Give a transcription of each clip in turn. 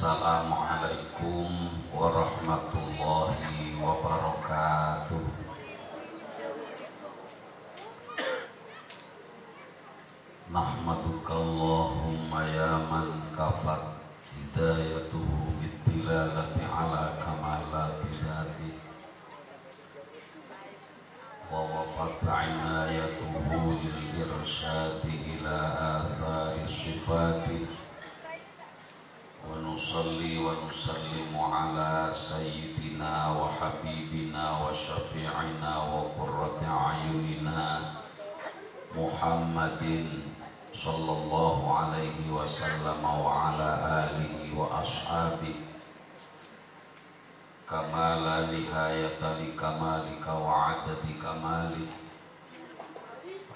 Assalamualaikum warahmatullahi wabarakatuh. Nahmaduka Allahumma ya man kafat Hidayatuhu biddilalati ala kamalati dhati Wa wafat inayatuhu lil irsyadi ونصلي ونسلم على سيدنا وحبيبنا وشفيعنا وقرة أعيننا محمد صلى الله عليه وسلم وعلى آله وأصحابه. كما لا نهاية لكمالك وعدد كمالك.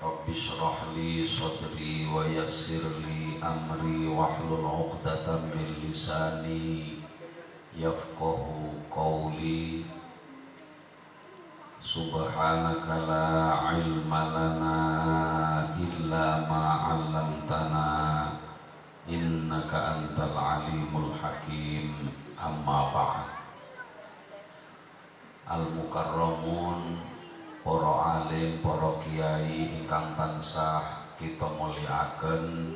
رب اشرح لي صدري ويسر لي أمري واحلل عقدة من لساني يفقه قولي سبحانك لا علم لنا إلا ما علمتنا إنك أنت العليم الحكيم أما بعد المكرمون para alim, para kiai ingkang tansah kita mulyakaken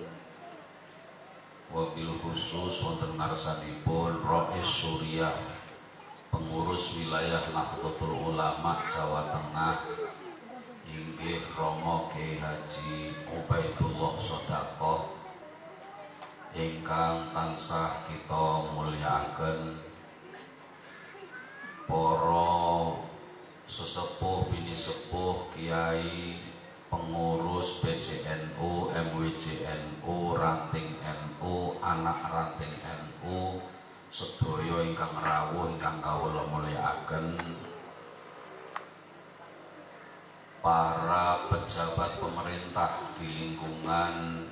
wabil khusus wonten ngarsanipun Rais Suriah pengurus wilayah Nahdlatul Ulama Jawa Tengah inggih Romo Ki Haji Ubaidullah Sodako ingkang tansah kita mulyakaken para sesepuh bini sepuh kiai pengurus PCNU MWJNU ranting NU anak ranting NU sedaya ingkang rawuh ingkang kawula mulyakaken. Para pejabat pemerintah di lingkungan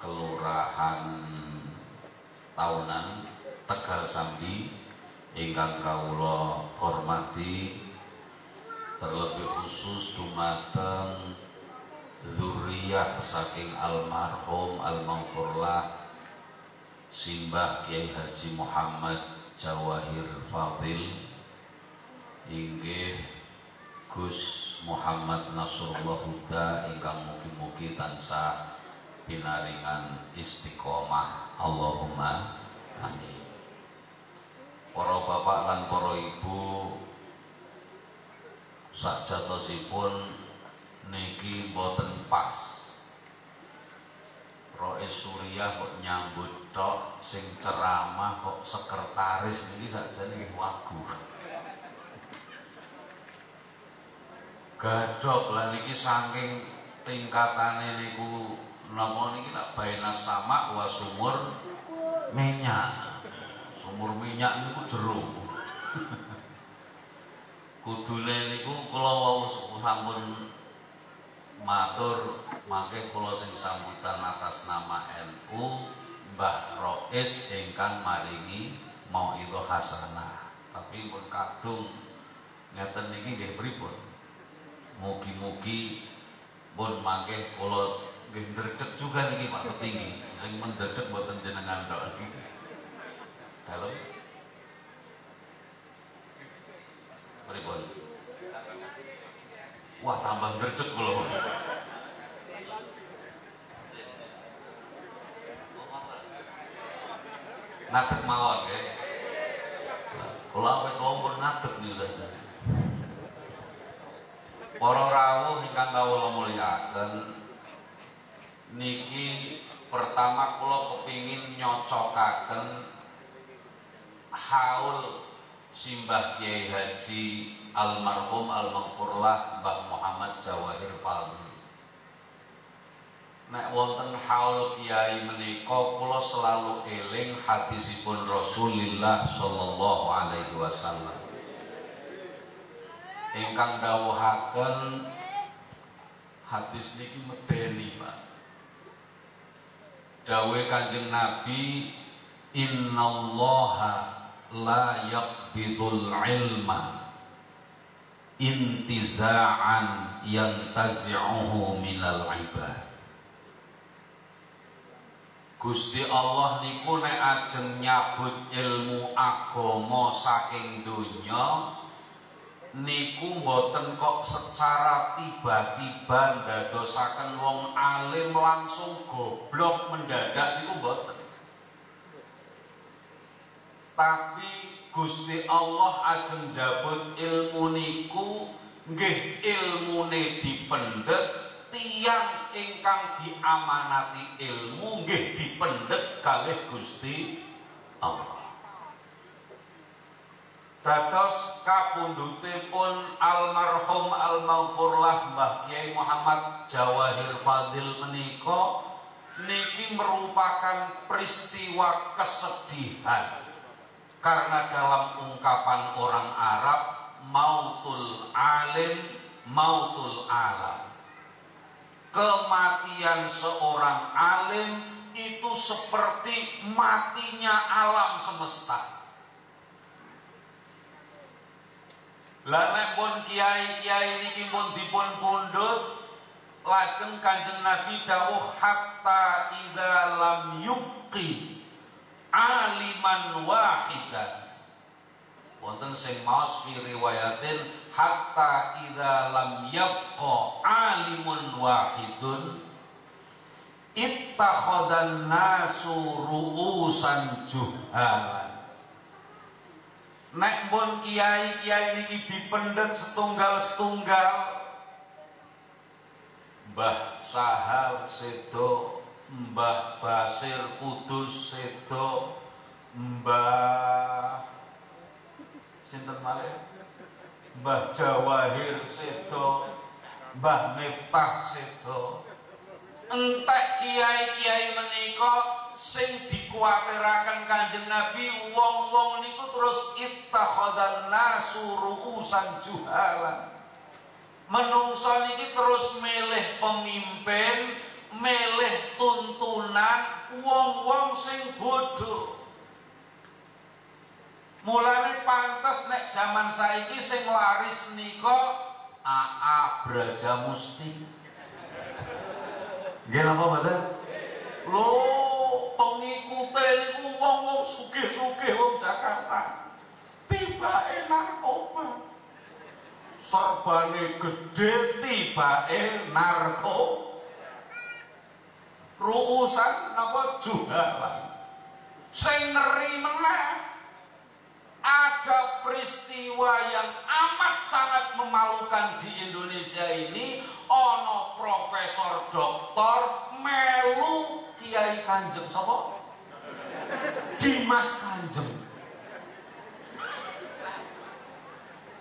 kelurahan tahunan Tegal Sambi ingkang kawula hormati terlebih khusus dumateng zuriyah saking almarhum almangkurlah Simbah Kiai Haji Muhammad Jawahir Fadil inggih Gus Muhammad Nasrullah Huda ingkang mugi-mugi tansah pinaringan istiqomah. Allahumma amin. Para bapak lan para ibu sakjatosipun niki boten pas. Rois Suriah kok nyambut tok sing ceramah kok sekretaris niki sakjane wagu gadok lah niki saking tingkatane niku napa niki lak baina sama wa sumur minyak. Sumur minyak niku jeruk kudune niku kula wau sampun matur mangke kula sing sambutan atas nama NU Mbah Rois ingkang maringi mau itu hasanah. Tapi pun kadung ngeten niki nggih pripun? Mugi-mugi pun mangke kula nggih ndredeg juga niki Pak Petinggi. Sing mendredeg mboten jenengan tok. Dalem. Pripun? Wah, tambah gerdek kula. Ngadeg mawon nggih. Kula awet pun ngadeg niku saja. Para rawuh ingkang kawula mulyakaken niki pertama kula kepingin nyocokaken haul Simbah Kiai Haji almarhum almaghfurlah Mbah Muhammad Jawahir Fadli. Nek wonten haul kiai menika kula selalu eling hadisipun Rasulullah sallallahu alaihi wasallam. Ingkang dawuhaken hadis niki medeni, Pak. Dawe Kanjeng Nabi innallaha la yaqbidul ilma intiza'an yantazi'uhu minal ibad Gusti Allah niku nek ajeng nyabut ilmu agama saking donya niku mboten kok secara tiba-tiba ndadosaken wong alim langsung goblok mendadak niku mboten. Tapi Gusti Allah ajeng jabut ilmu niku nggih ilmune dipendet tiang ingkang diamanati ilmu nggih dipendhet kalih Gusti Allah. Dados kapundhutipun almarhum almaghfurlah Mbah Kiai Muhammad Jawahir Fadil menika niki merupakan peristiwa kesedihan karena dalam ungkapan orang Arab mautul alim mautul alam kematian seorang alim itu seperti matinya alam semesta. Lanek pun kiai-kiai ini pun dipun pundut lajeng kanjeng Nabi dawuh hatta idza lam yuqi aliman wahidan wonten sing maos fi riwayatin hatta idza lam yabqa alimun wahidun ittakhadhan nasu ru'usan juhalan nek pun kiai-kiai niki dipendet setunggal-setunggal Mbah Sahal sedo Mbah Basir Kudus sedo Mbah sinten malih? Mbah Jawahir sedo Mbah Miftah sedo entek kiai-kiai menika sing dikuwatiraken Kanjeng Nabi wong-wong niku terus ittakhadhan nasu ru'usan juhalan. Menungso niki terus milih pemimpin milih tuntunan wong-wong sing bodoh Mulane pantes nek zaman saiki sing laris nika AA Braja Musti. Nggih napa mboten? Lho, pengikute niku wong-wong sugih-sugih wong Jakarta. Tibake narkoba. Serbane gede tibake narko. Ruusan napa jualan. Sing ngeri meneh ada peristiwa yang amat sangat memalukan di Indonesia ini. Ono profesor doktor melu kiai kanjeng sapa? Dimas Kanjeng.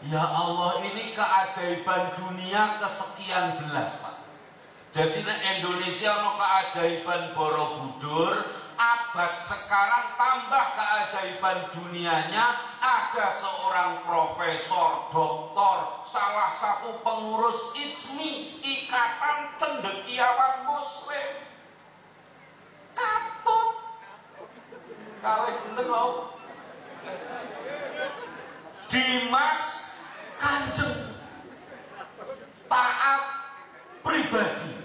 Ya Allah ini keajaiban dunia kesekian belas Pak jadi Indonesia mau keajaiban Borobudur abad sekarang tambah keajaiban dunianya ada seorang profesor, doktor, salah satu pengurus ICMI, Ikatan Cendekiawan Muslim. Katut. Kali sinten mau? Dimas Kanjeng. Taat pribadi.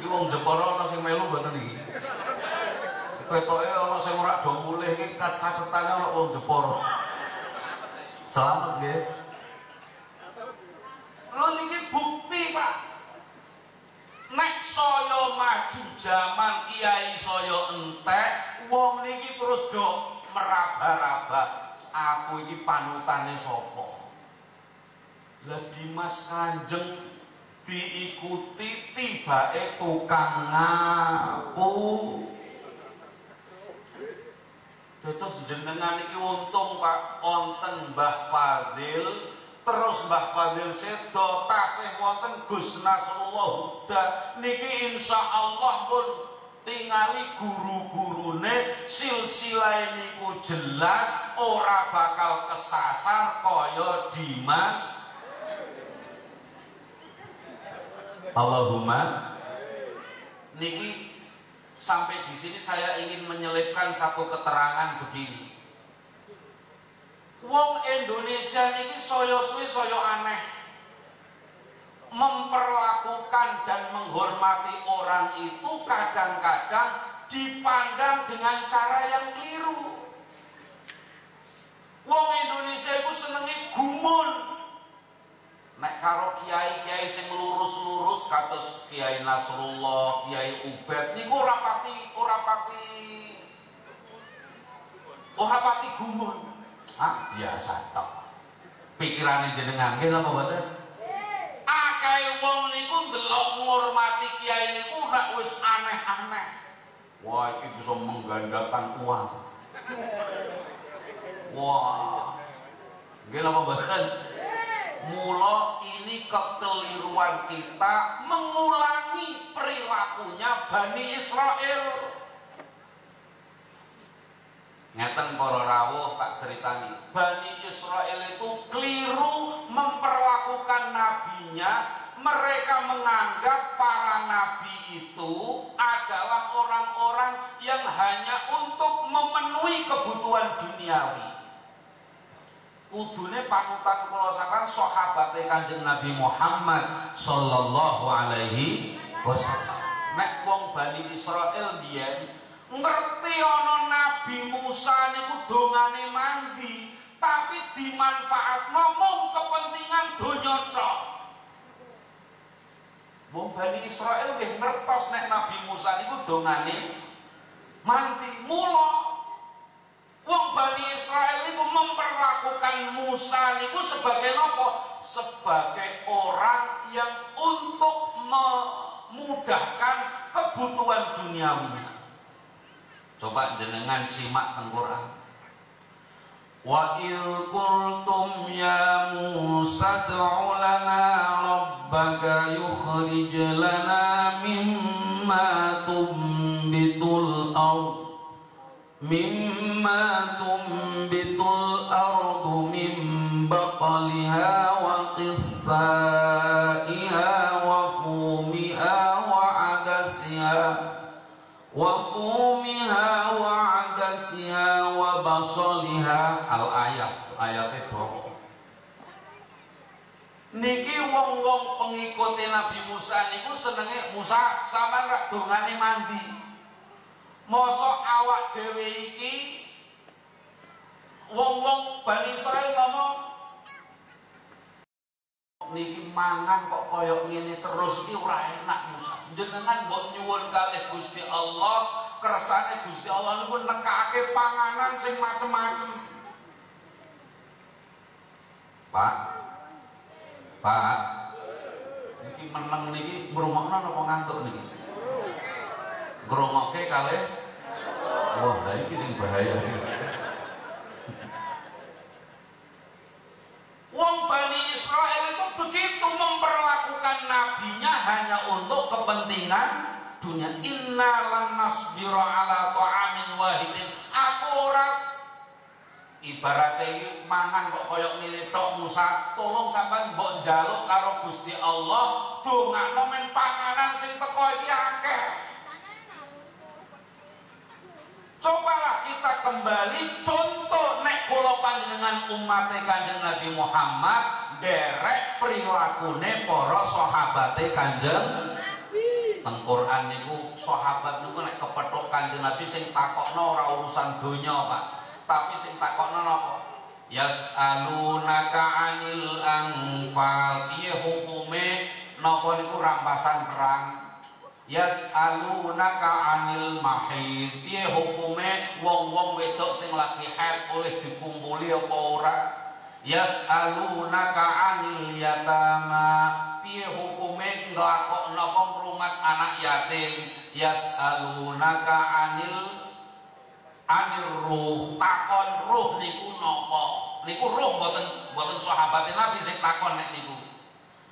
Iki wong Jepara ana sing melu mboten iki. Ketoke ana sing ora do mulih iki catetane ana wong Jepara. Selamat nggih. Lho niki bukti, Pak. Nek saya maju zaman kiai saya entek, wong niki terus do meraba-raba. Aku iki panutane sapa? Lah Dimas Kanjeng diikuti tibake tukang ngapu. Terus jenengan iki untung Pak. Onten Mbah Fadil. Terus Mbah Fadil sedo tasih wonten Gus Nasrullah Huda. Niki insya Allah pun tingali guru-gurune silsilah niku jelas ora bakal kesasar kaya Dimas Allahumma niki sampai di sini saya ingin menyelipkan satu keterangan begini. Wong Indonesia niki soyo suwi soyo aneh. memperlakukan dan menghormati orang itu kadang-kadang dipandang dengan cara yang keliru. Wong Indonesia itu senengi gumun. Nek karo kiai-kiai sing lurus-lurus kados Kiai Nasrullah, Kiai Ubed niku ora pati ora pati ora pati gumun. Ah, biasa tok. Pikirane jenengan nggih napa mboten? Akeh wong niku ndelok kiai niku nek wis aneh-aneh. Wah, ini bisa menggandakan uang. Wah, nggih napa mboten? Mula ini kekeliruan kita mengulangi perilakunya Bani Israel. Ngeten para rawuh tak ceritani. Bani Israel itu keliru memperlakukan nabinya. Mereka menganggap para nabi itu adalah orang-orang yang hanya untuk memenuhi kebutuhan duniawi kudune panutan kula sampean sahabate Kanjeng Nabi Muhammad sallallahu alaihi wasallam. Nek wong Bani Israel biyen ngerti ana Nabi Musa niku dongane mandi, tapi dimanfaatno mung kepentingan donya tok. Wong Bani Israel nggih ngertos nek Nabi Musa niku dongane mandi. Mula Wong Bani Israel itu memperlakukan Musa itu sebagai apa? Sebagai orang yang untuk memudahkan kebutuhan duniawinya. Coba jenengan simak Al-Quran. Wa il qultum ya Musa ad'u lana rabbaka yukhrij lana mimma tumbitul ardh مما تنبت الأرض من بقلها وقثائها وفومها وعدسها وفومها وعدسها وبصلها الآيات آيات itu Niki wong-wong pengikut Nabi Musa niku senenge Musa sama rak dongane mandi Mosok awak dhewe iki wong-wong Bani Israel ngomong niki mangan kok koyok ngene terus iki ora enak Musa. Jenengan mbok nyuwun kalih Gusti Allah, kersane Gusti Allah niku nekake panganan sing macem-macem. Pak. Pak. Niki meneng niki ngrungokno napa ngantuk niki? Ngrungokke kalih Wah, nah ini sing bahaya. Wong Bani Israel itu begitu memperlakukan nabinya hanya untuk kepentingan dunia. Inna lan nasbira ala ta'amin wahidin. Aku ora ibaratnya mangan kok koyok ngene tok Musa tolong sampean mbok njaluk karo Gusti Allah dongakno men panganan sing teko iki akeh Cobalah kita kembali contoh nek kula panjenengan umat Kanjeng Nabi Muhammad derek prilakune para sahabate Kanjeng Teng Quran niku sahabat niku nek kepethuk Kanjeng Nabi sing takokno ora urusan donya, Pak. Tapi sing takokno napa? Yas'alunaka 'anil anfal. Piye hukume napa niku rampasan perang? Yas'alunaka 'anil mahid. Piye hukume wong-wong wedok sing lagi haid oleh dikumpuli apa ora? Yas'alunaka 'anil yatama. Piye hukume nglakokno ngrumat anak yatim? Yas'alunaka 'anil anir ruh. Takon ruh niku napa? Niku ruh mboten mboten sahabat Nabi sing takon nek niku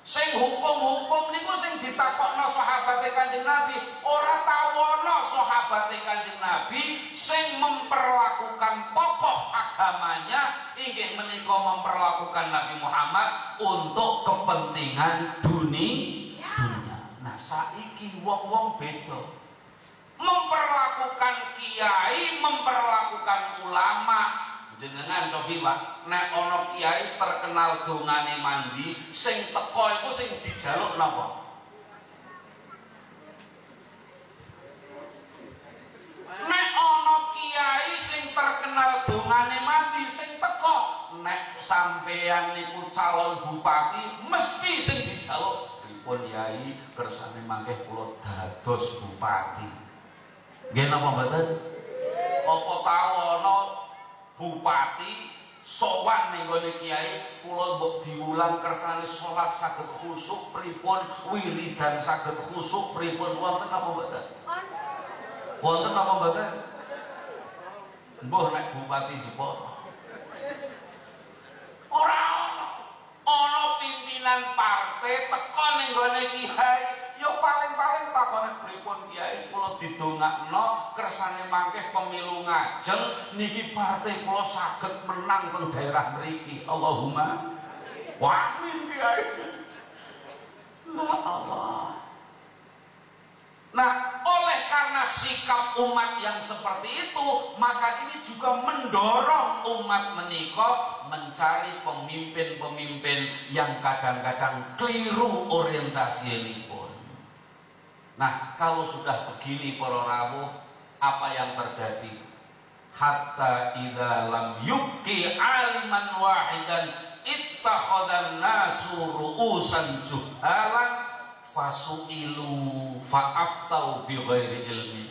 Sing hukum-hukum niku sing ditakokno sahabat Kanjeng Nabi, ora tawono sahabat Kanjeng Nabi sing memperlakukan tokoh agamanya inggih menika memperlakukan Nabi Muhammad untuk kepentingan dunia. Nah, saiki wong-wong beda. Memperlakukan kiai, memperlakukan ulama jenengan cobi Pak, nek ana kiai terkenal dongane mandi, sing teko iku sing dijaluk napa? Nek ana kiai sing terkenal dongane mandi sing teko, nek sampeyan niku calon bupati mesti sing dijaluk pripun yai kersane mangke kula dados bupati. Nggih napa mboten? Apa tau ana bupati sowan ning gone kiai kula mbok diulang kercane salat saged khusuk pripun wiridan saged khusuk pripun wonten apa mboten? Wonten apa mboten? Mbuh nek bupati Jepara. Ora ana pimpinan partai teko ning gone kiai ya paling-paling takone pripun kiai? Kula didongakno kersane mangke pemilu ngajeng niki partai kula saged menang teng daerah mriki. Allahumma amin kiai. La Allah. Nah, oleh karena sikap umat yang seperti itu, maka ini juga mendorong umat menikah mencari pemimpin-pemimpin yang kadang-kadang keliru orientasi ini. Nah, kalau sudah begini para rawuh, apa yang terjadi? Hatta idza lam yubqi aliman wahidan ittakhadhan nasu ru'usan juhalan fasu'ilu fa'aftau bi ghairi ilmi.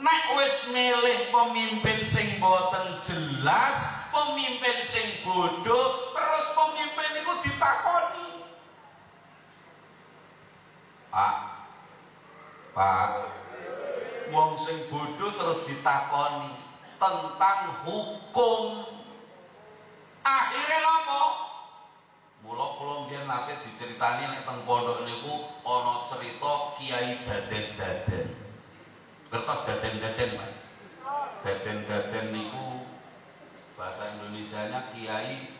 Nek wis milih pemimpin sing boten jelas, pemimpin sing bodoh, terus pemimpin itu ditakoni. Pak, Pak wong sing bodoh terus ditakoni tentang hukum akhirnya apa Mula kula mbiyen nate diceritani nek teng pondok niku ana cerita kiai daden-daden. Kertas daden-daden, Pak. Daden-daden niku bahasa Indonesianya kiai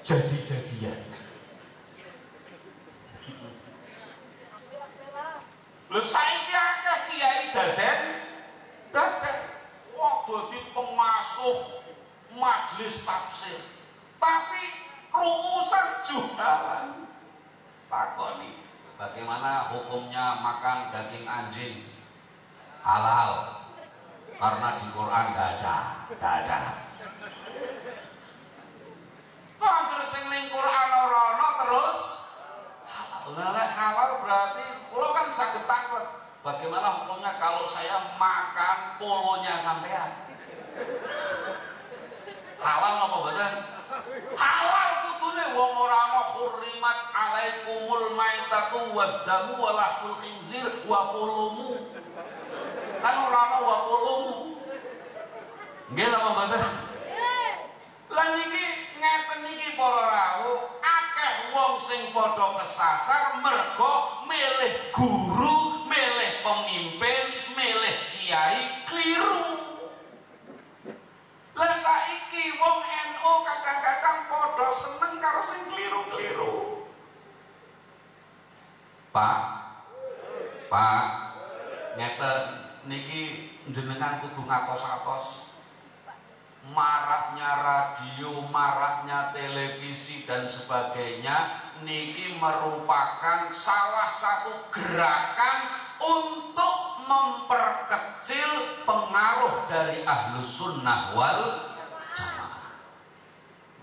jadi-jadian. Lho saiki akeh kiai daden daden wong dadi pengasuh majelis tafsir. Tapi rumusan jualan. Takoni, bagaimana hukumnya makan daging anjing? Halal. Karena di Quran gak ada, gak ada. Angger sing ning Quran ora terus Lalai halal berarti kalau kan sakit takut. Bagaimana hukumnya kalau saya makan polonya sampean? Halal apa betul? Halal kutune wong ora ana hurrimat alaikumul maitatu waddamu wa lahmul khinzir wa polomu. Kan ora ana wa polomu. Nggih apa betul? Lah niki ngeten niki para rawuh wong sing padha kesasar mergo milih guru, milih pemimpin, milih kiai keliru. Lah saiki wong NU kadang-kadang padha seneng karo sing keliru-keliru. Pak, Pak, ngeten niki jenengan kudu ngatos-atos maraknya radio, maraknya televisi dan sebagainya niki merupakan salah satu gerakan untuk memperkecil pengaruh dari ahlus sunnah wal jamaah.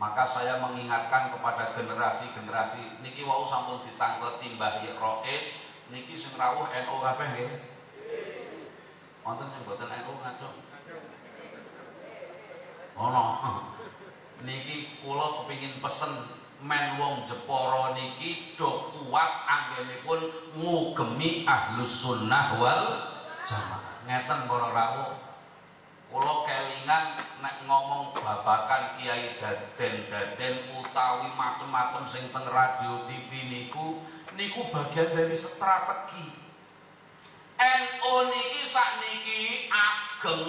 Maka saya mengingatkan kepada generasi-generasi niki wau sampun ditangkleti Mbah Rois niki sing rawuh NU kabeh nggih. Wonten sing boten NU ono. Niki kula kepingin pesen men wong Jepara niki do kuat anggenipun ngugemi ahlus sunnah wal jamaah. Ngeten para rawuh. Kula kelingan nek ngomong babakan kiai daden-daden utawi macem-macem sing teng radio TV niku niku bagian dari strategi. NU niki sakniki ageng.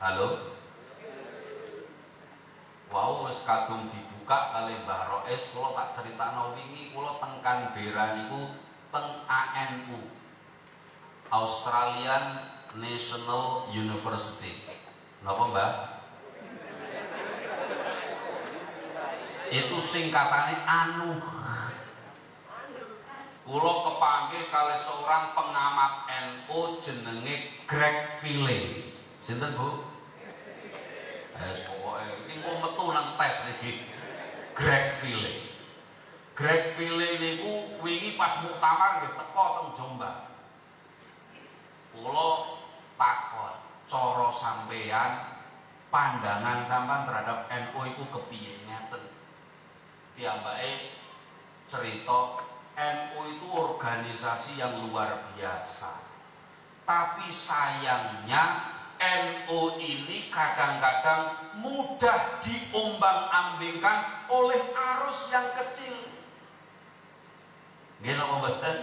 Halo wau wis kadung dibuka kali Mbah Roes kula tak critakno wingi kula teng Canberra niku teng ANU Australian National University. Napa Mbah? Itu singkatannya ANU. Kula kepanggil kali seorang pengamat NU jenenge Greg Ville Sinten, Bu? Eh, kok metu nang tes iki. Greg Ville. Greg Ville niku wingi pas muktamar nggih teko teng Jombang. Kulo takon cara sampean pandangan sampean terhadap NU itu kepiye ngeten. Piyambake cerita NU itu organisasi yang luar biasa. Tapi sayangnya NU ini kadang-kadang mudah diombang-ambingkan oleh arus yang kecil. Gini apa betul?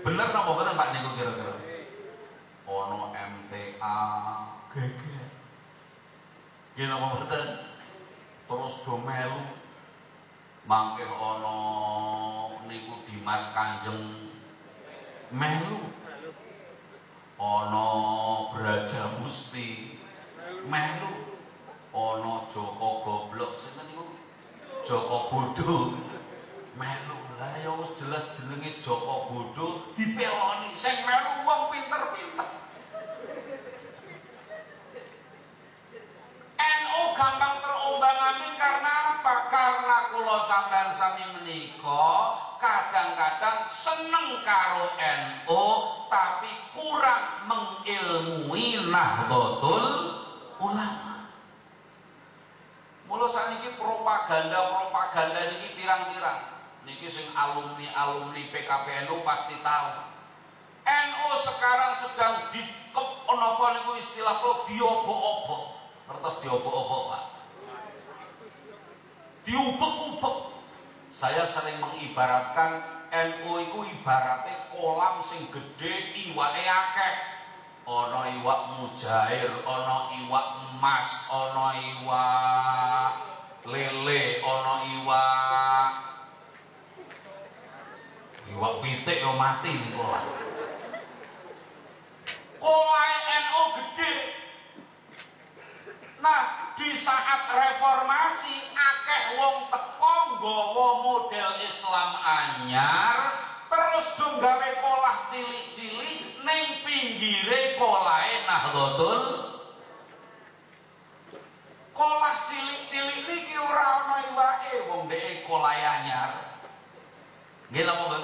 Bener apa betul Pak Niku kira-kira? Ono MTA, GG. Gini apa betul? Terus domelu, mangke ono niku Dimas Kanjeng melu ana Braja Musti. Melu. Ana Joko Goblok sinten niku? Joko Bodoh melu. Lah ya wis jelas jenenge Joko Bodoh dipeloni sing melu wong pinter-pinter NU gampang terombang-ambing karena apa? Karena kula sampean sami menika kadang-kadang seneng karo NU tapi kurang mengilmui Nahdlatul Ulama. Mula sakniki propaganda-propaganda niki pirang-pirang. Niki sing alumni-alumni PKPNU pasti tahu. NU sekarang sedang di napa niku istilah kok diobok-obok Kertas diobok-obok pak. Diubek-ubek. Saya sering mengibaratkan NU itu ibaratnya kolam sing gede iwake akeh. Ono iwak mujair, ono iwak emas, ono iwak lele, ono iwak iwak pitik yo mati kolam. Kolam NU gede, Nah, di saat reformasi akeh wong teko nggawa model Islam anyar terus dong gawe kolah cilik-cilik ning pinggire kolahe Nahdlatul Kolah cilik-cilik niki ora ana iwake wong dhek kolah anyar. Nggih lha mboten?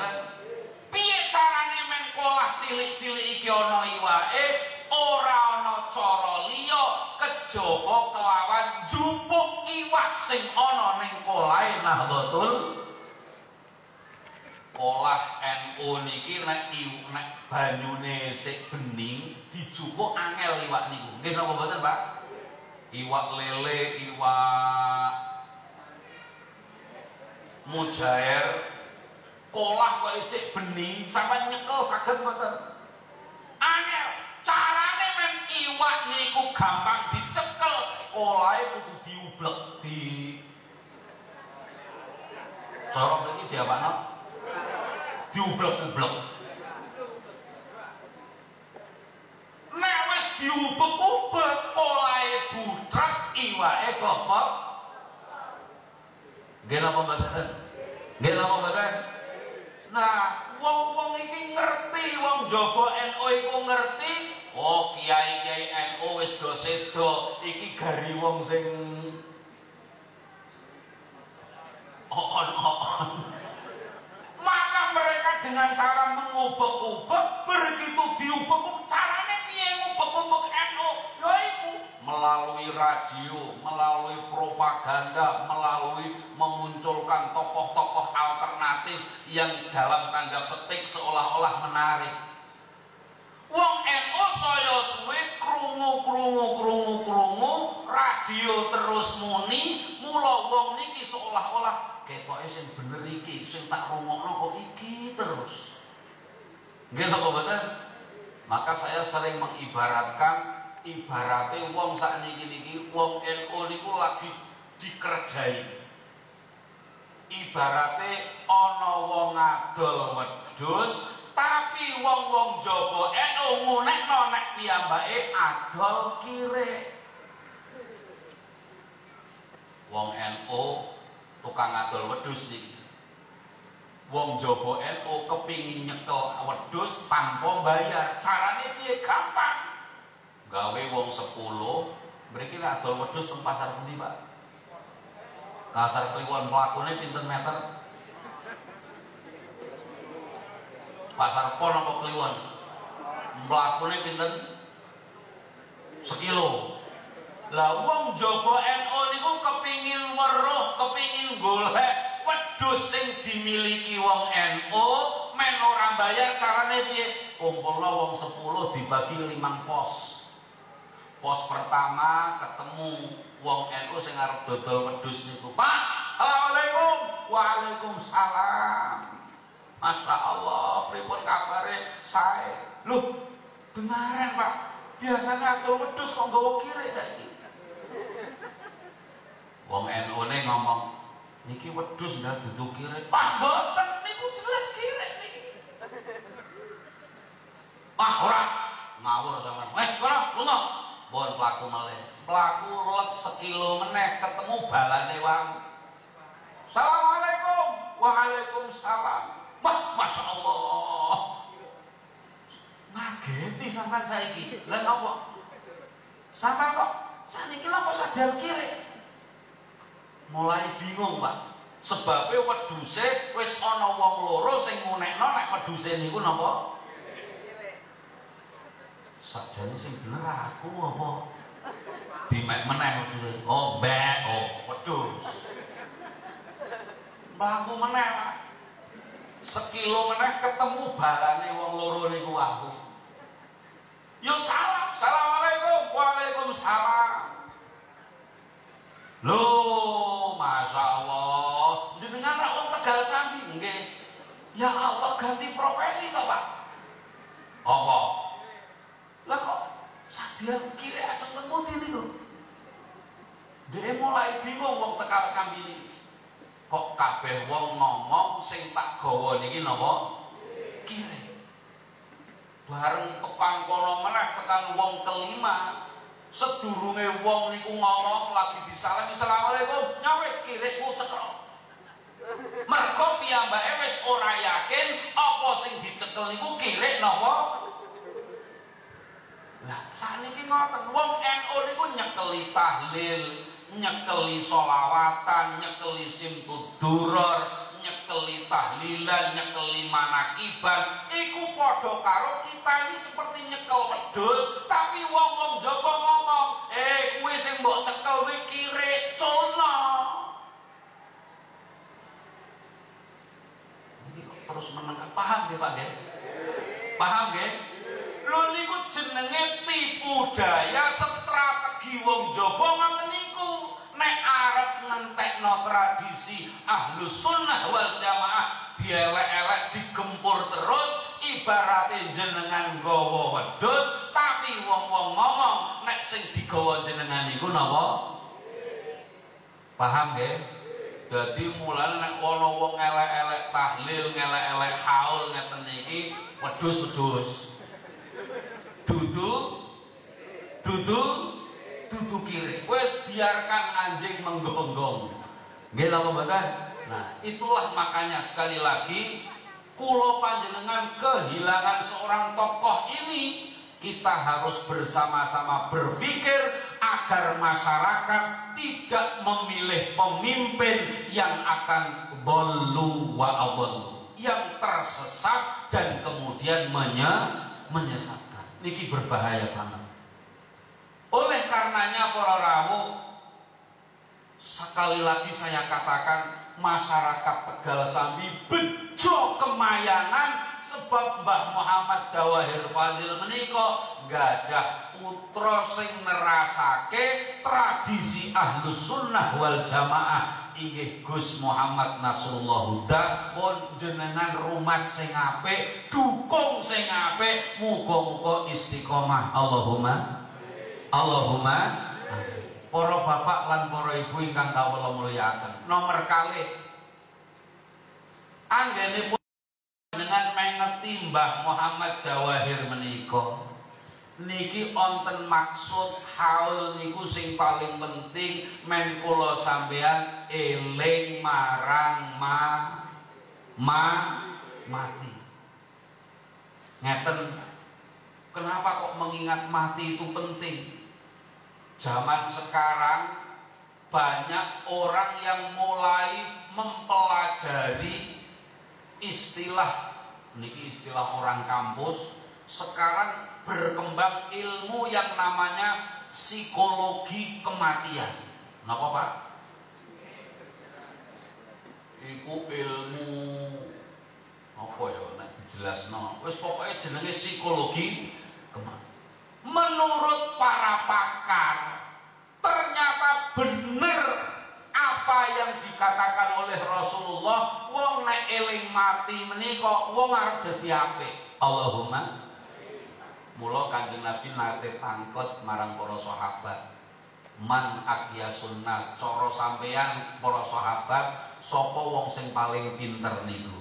Piye carane men kolah cilik-cilik iki ana iwake ora ana cara liya kejaba kelawan jupuk iwak sing ana ning kolahe Nahdlatul Olah NU niki nek nek banyune sik bening dijupuk angel iwak niku. Nggih napa mboten, Pak? Iwak lele, iwak mujair, kolah kok isik bening sampai nyekel saged mboten? Angel. Men iwak niku gampang dicekel, kolahe kudu diublek di Cara mriki diapakno? Diublek-ublek. Nek wis diubek-ubek kolahe butrek iwake kopok. Nggih napa mboten? Nggih napa mboten? Nah, wong-wong iki ngerti, wong jaba NU iku ngerti, oh kiai-kiai NU wis do sedo, iki gari wong sing on-on. Maka mereka dengan cara mengubek-ubek, begitu diubek-ubek, caranya piye ngubek-ubek NU? Yaitu melalui radio, melalui propaganda, melalui memunculkan tokoh-tokoh alternatif yang dalam tanda petik seolah-olah menarik. Wong NU saya suwe krungu krungu krungu krungu radio terus muni mula wong niki seolah-olah ketoke sing bener iki sing tak rungokno kok iki terus. Nggih napa mboten? Maka saya sering mengibaratkan ibaratnya wong sak niki niki wong NU niku lagi dikerjai. Ibaratnya ana wong adol wedhus tapi wong-wong jaba NU ngunekno nek piyambake adol kire. Wong NU tukang adol wedhus niki. Wong jaba NU kepingin nyekel wedhus tanpa bayar. Carane piye? Gampang. Gawe wong 10, mriki adol wedhus teng pasar pundi, Pak? Pasar Kliwon mlakune pinten meter? Pasar Pon apa Kliwon? Mlakune pinten? Sekilo. Lah wong jaba NU niku kepingin weruh, kepingin golek wedhus sing dimiliki wong NU men ora bayar carane piye? Kumpulna wong 10 dibagi 5 pos. Pos pertama ketemu wong NU sing arep dodol wedhus niku. Pak, Assalamualaikum. Waalaikumsalam. Masya Allah, pripun kabare saya. Loh, benaran Pak. Biasanya adol wedhus kok nggawa kire saiki. Wong NU ne ngomong, niki wedhus ndak dudu kire. Pak, mboten niku jelas kire niki. Ah, ora ngawur sampean. Wes, ora lunga. Pun pelaku meleh. Pelaku let sekilo meneh ketemu balane wang. Assalamualaikum. Waalaikumsalam. Wah, Masya Allah. Ngageti sampean saiki. Lah napa? Sampean kok saniki lha kok sadar kiri? Mulai bingung, Pak. Sebabnya weduse wis ana wong loro sing ngunekno nek weduse niku napa? Sakjane sing bener aku apa? Dimek meneh weduse. Oh, mbek, oh, wedus. Mlaku meneh, Pak. Sekilo meneh ketemu balane wong loro niku aku. Yo salam, assalamualaikum, waalaikumsalam. Loh, masya Allah, jenengan rak wong Tegal Sambi nggih. Ya Allah ganti profesi toh Pak. Apa? Lah kok sadar kiri ajeng teng ini niku? Dia mulai bingung wong Tegal Sambi ini. Kok kabeh wong ngomong sing tak gawa niki napa? Kiri. Bareng tekan kono meneh tekan wong kelima, sedurunge wong niku ngomong lagi disalam assalamualaikum. Nyawes kirikku cekel mergo piyambake wis ora yakin apa sing dicekel niku kirik napa? Lah saniki ngoten wong NU niku nyekeli tahlil nyekeli solawatan nyekeli simtuduror nyekeli tahlilan, nyekeli manakiban, iku padha karo kita ini seperti nyekel wedhus, tapi wong-wong jaba ngomong, "Eh, kuwi sing mbok cekel kuwi kire, culna." Ini terus menengah paham nggih, Pak nggih? Paham nggih? Lho niku jenenge tipu daya strategi wong jaba ngoten niku. Nek arep ngentekno tradisi ahlu sunnah wal jamaah dielek-elek digempur terus ibaratnya jenengan gawa wedhus tapi wong-wong ngomong nek sing digawa jenengan iku napa? Paham nggih? Jadi mulai nek ana wong elek-elek tahlil, ngelek-elek haul ngeten iki wedhus-wedhus. Dudu dudu dudu kiri. Wes biarkan anjing menggonggong. Nggih napa? Nah, itulah makanya sekali lagi kulo panjenengan kehilangan seorang tokoh ini kita harus bersama-sama berpikir agar masyarakat tidak memilih pemimpin yang akan bolu wa adallu yang tersesat dan kemudian menye menyesatkan. Niki berbahaya banget. Oleh karenanya para rawuh sekali lagi saya katakan masyarakat Tegal Sambi bejo kemayangan sebab Mbah Muhammad Jawahir Fadil menika gadah putra sing nerasake tradisi ahlus sunnah wal jamaah inggih Gus Muhammad Nasrullah Huda pun jenengan rumat sing apik dukung sing apik muga-muga istiqomah. Allahumma Allahumma para bapak lan para ibu ingkang kawula mulyakaken. Nomor kalih. Anggenipun dengan mengeti Mbah Muhammad Jawahir menika niki onten maksud haul niku sing paling penting men kula sampean eling marang ma ma mati. Ngeten. Kenapa kok mengingat mati itu penting? Zaman sekarang banyak orang yang mulai mempelajari istilah niki istilah orang kampus sekarang berkembang ilmu yang namanya psikologi kematian. Napa Pak? Iku ilmu apa ya nek dijelasno. Wis pokoknya jenenge psikologi kematian. Menurut para pakar, ternyata benar apa yang dikatakan oleh Rasulullah, wong nek eling mati menika wong arep dadi. Allahumma Mula Kanjeng Nabi nate tangkot marang para sahabat. Man akyasun nas cara sampeyan para sahabat sapa wong sing paling pinter niku?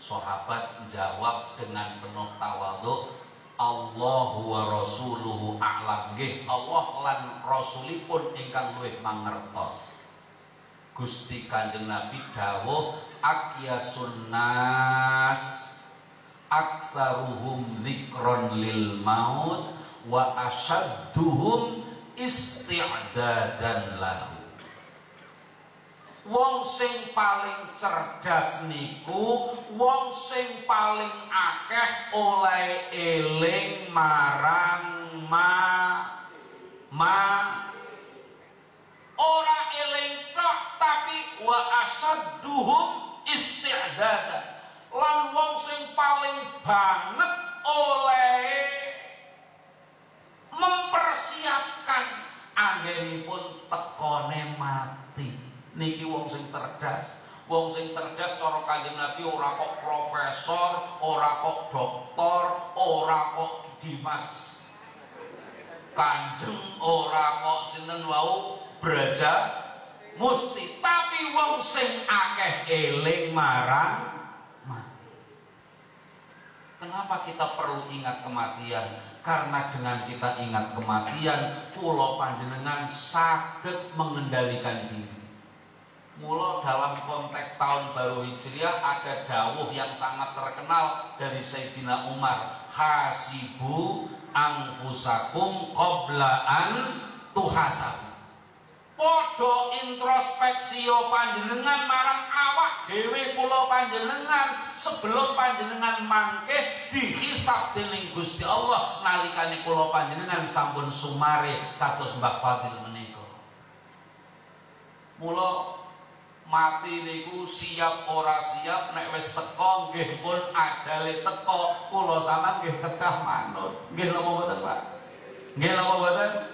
Sahabat jawab dengan penuh tawadhu, Allahu wa rasuluhu a'lam nggih Allah lan rasulipun ingkang luwih mangertos Gusti Kanjeng Nabi dawuh akyasun nas aktsaruhum dzikron lil maut wa asyadduhum isti'dadan lahu. Wong sing paling cerdas niku wong sing paling akeh oleh eling marang ma ma. Ora eling tok tapi wa asadduhum isti'dadan lan wong sing paling banget oleh mempersiapkan anggenipun tekone mati. Niki wong sing cerdas. Wong sing cerdas cara kanjeng Nabi ora kok profesor ora kok doktor ora kok dimas. Kanjeng ora kok sinten wau? Braja musti. Tapi wong sing akeh eling marang Kenapa kita perlu ingat kematian? Karena dengan kita ingat kematian, pulau panjenengan sakit mengendalikan diri. Mula dalam konteks tahun baru Hijriah ada dawuh yang sangat terkenal dari Sayyidina Umar. Hasibu angfusakum qoblaan tuhasabu. Podo introspeksio panjenengan marang awak dewi pulau panjenengan sebelum panjenengan mangke dihisap dening Gusti Allah nalikane pulau panjenengan sampun sumare kados Mbah Fadil menika. Mula mati niku siap ora siap nek wis teko nggih pun ajale teko kula sampean nggih kedah manut. Nggih napa mboten Pak? Nggih napa mboten?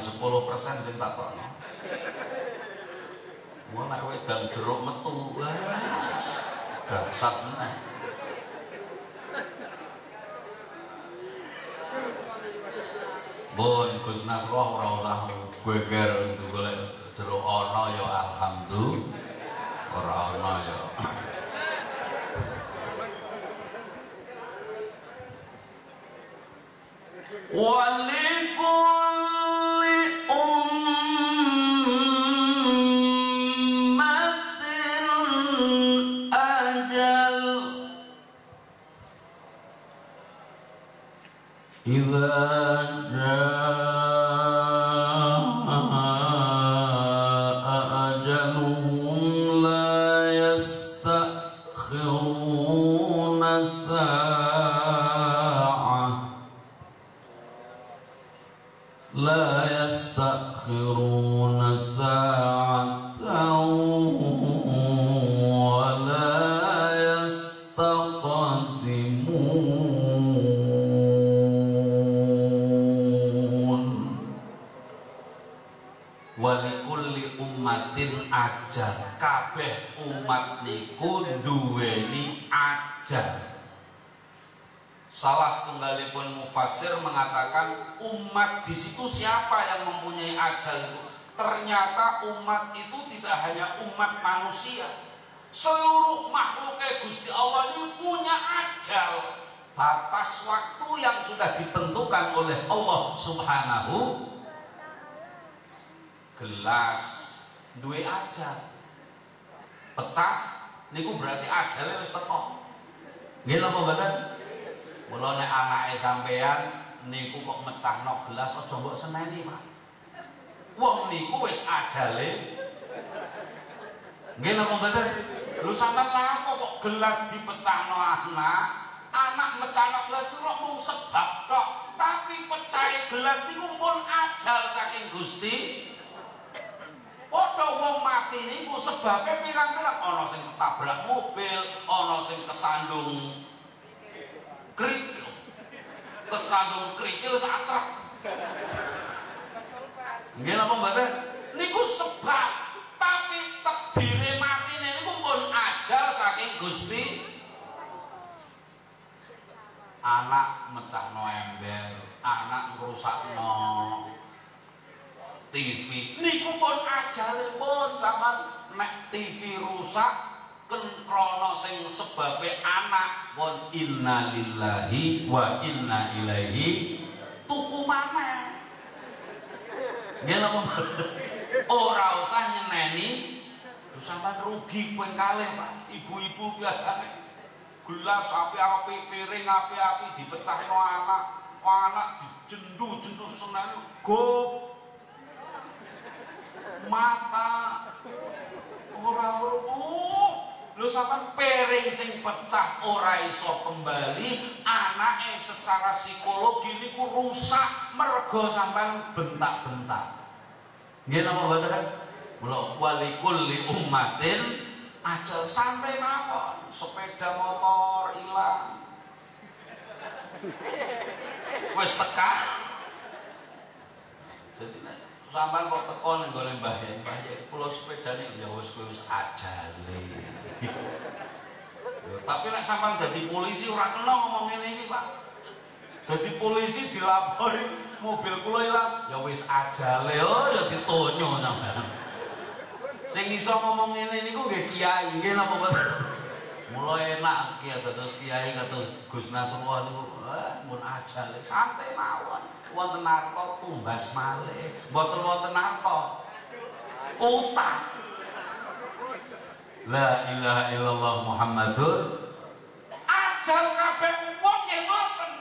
Iki lagi 10% sing tak tokno. Mau nek wedang jeruk metu, wah. Dasar meneh. Bon Gus Nasroh ora usah geger golek jeruk ana ya alhamdulillah. Ora ana ya. ولكل mufasir mengatakan umat di situ siapa yang mempunyai ajal itu? Ternyata umat itu tidak hanya umat manusia. Seluruh makhluk Gusti Allah ini punya ajal. Batas waktu yang sudah ditentukan oleh Allah Subhanahu gelas duwe ajal. Pecah niku berarti ajalnya wis teko. Nggih napa mboten? Mula nek anake sampean niku kok mecahno gelas aja mbok seneni, Pak. Wong niku wis ajale. Nggih napa mboten? Lu sampean lapo kok gelas dipecahno anak? Anak mecahno gelas kok mung sebab tok, tapi pecah gelas niku pun ajal saking Gusti. Padha wong mati niku sebabnya pirang-pirang ana sing ketabrak mobil, ana sing kesandung kerikil. Kekandung kerikil satrap nggih napa mboten niku sebab tapi tebire matine niku pun ajal saking Gusti anak mecahno ember anak ngrusakno TV niku pun ajal pun sama nek TV rusak krono sing sebabe anak pun inna lillahi wa inna ilaihi tuku mana napa ora usah nyeneni. Sampean rugi kowe kalih Pak. Ibu-ibu biasane gelas api-api piring api-api dipecahno anak. Anak dijendu-jendu seneni gop mata. Ora ora Lu sampean piring sing pecah ora iso kembali, anake secara psikologi niku rusak mergo sampean bentak-bentak. Nggih napa mboten? Mula walikul li ummatin ajal sampai mawon sepeda motor ilang. Wis tekan. Jadi nek sampean kok teko ning gone Mbah Yen, Mbah Yen kula sepedane ya wis kowe wis. Tapi nek sampean dadi polisi ora kena ngomong ngene iki, Pak. Dadi polisi dilapori mobil kula ilang, ya wis ajale, oh ya ditonyo sampean. Sing iso ngomong ngene niku nggih kiai, nggih napa mboten? Mulai enak kiai terus kiai kados Gus Nasrullah niku, eh mun ajale santai mawon wonten narto tumbas malih mboten wonten narto utang La ilaha illallah Muhammadur ajal kabeh wong yang ngoten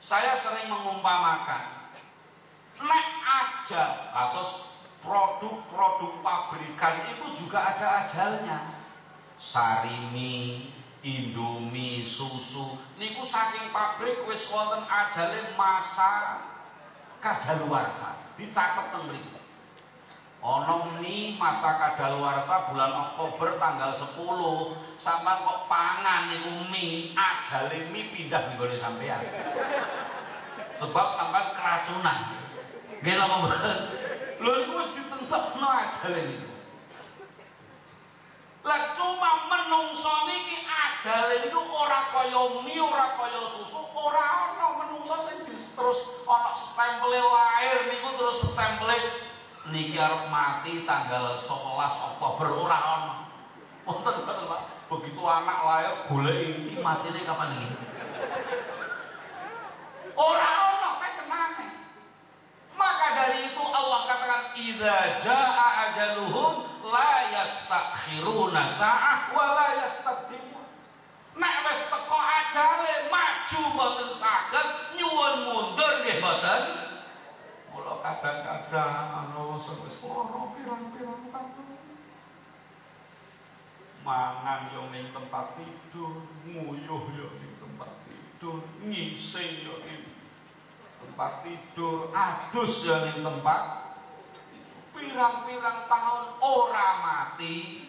saya sering mengumpamakan nek ajal atau produk-produk pabrikan itu juga ada ajalnya sarimi Indomie, susu niku saking pabrik wis wonten ajale masa kadaluarsa. Dicatet teng mriku. Mie masa kadaluarsa bulan Oktober tanggal 10. Sampai kok pangan niku mie, ajale mie pindah nggone sampean. Sebab sampean keracunan. Nggih napa mboten? Lho iku wis ditentokno ajale niku. Lah cuma menungso niki ajale niku ora kaya mie, ora kaya susu, ora ana menungso sing terus ana stempel lahir niku terus stempel niki arep mati tanggal 11 Oktober ora ana. Wonten Pak. Begitu anak lahir golek iki matine kapan iki? Ora ana kenane. Maka dari itu Allah katakan idza jaa ajaluhum la yastakhiruna sa'ah wa la yastaqdimun. Nek wis teko ajale maju mboten saged nyuwun mundur nggih mboten. Mula kadang-kadang ana wong wis lara pirang-pirang tahun. Mangan yo ning tempat tidur, nguyuh yo ning tempat tidur, ngising yo ning tempat tidur, adus yo ning tempat pirang-pirang tahun ora mati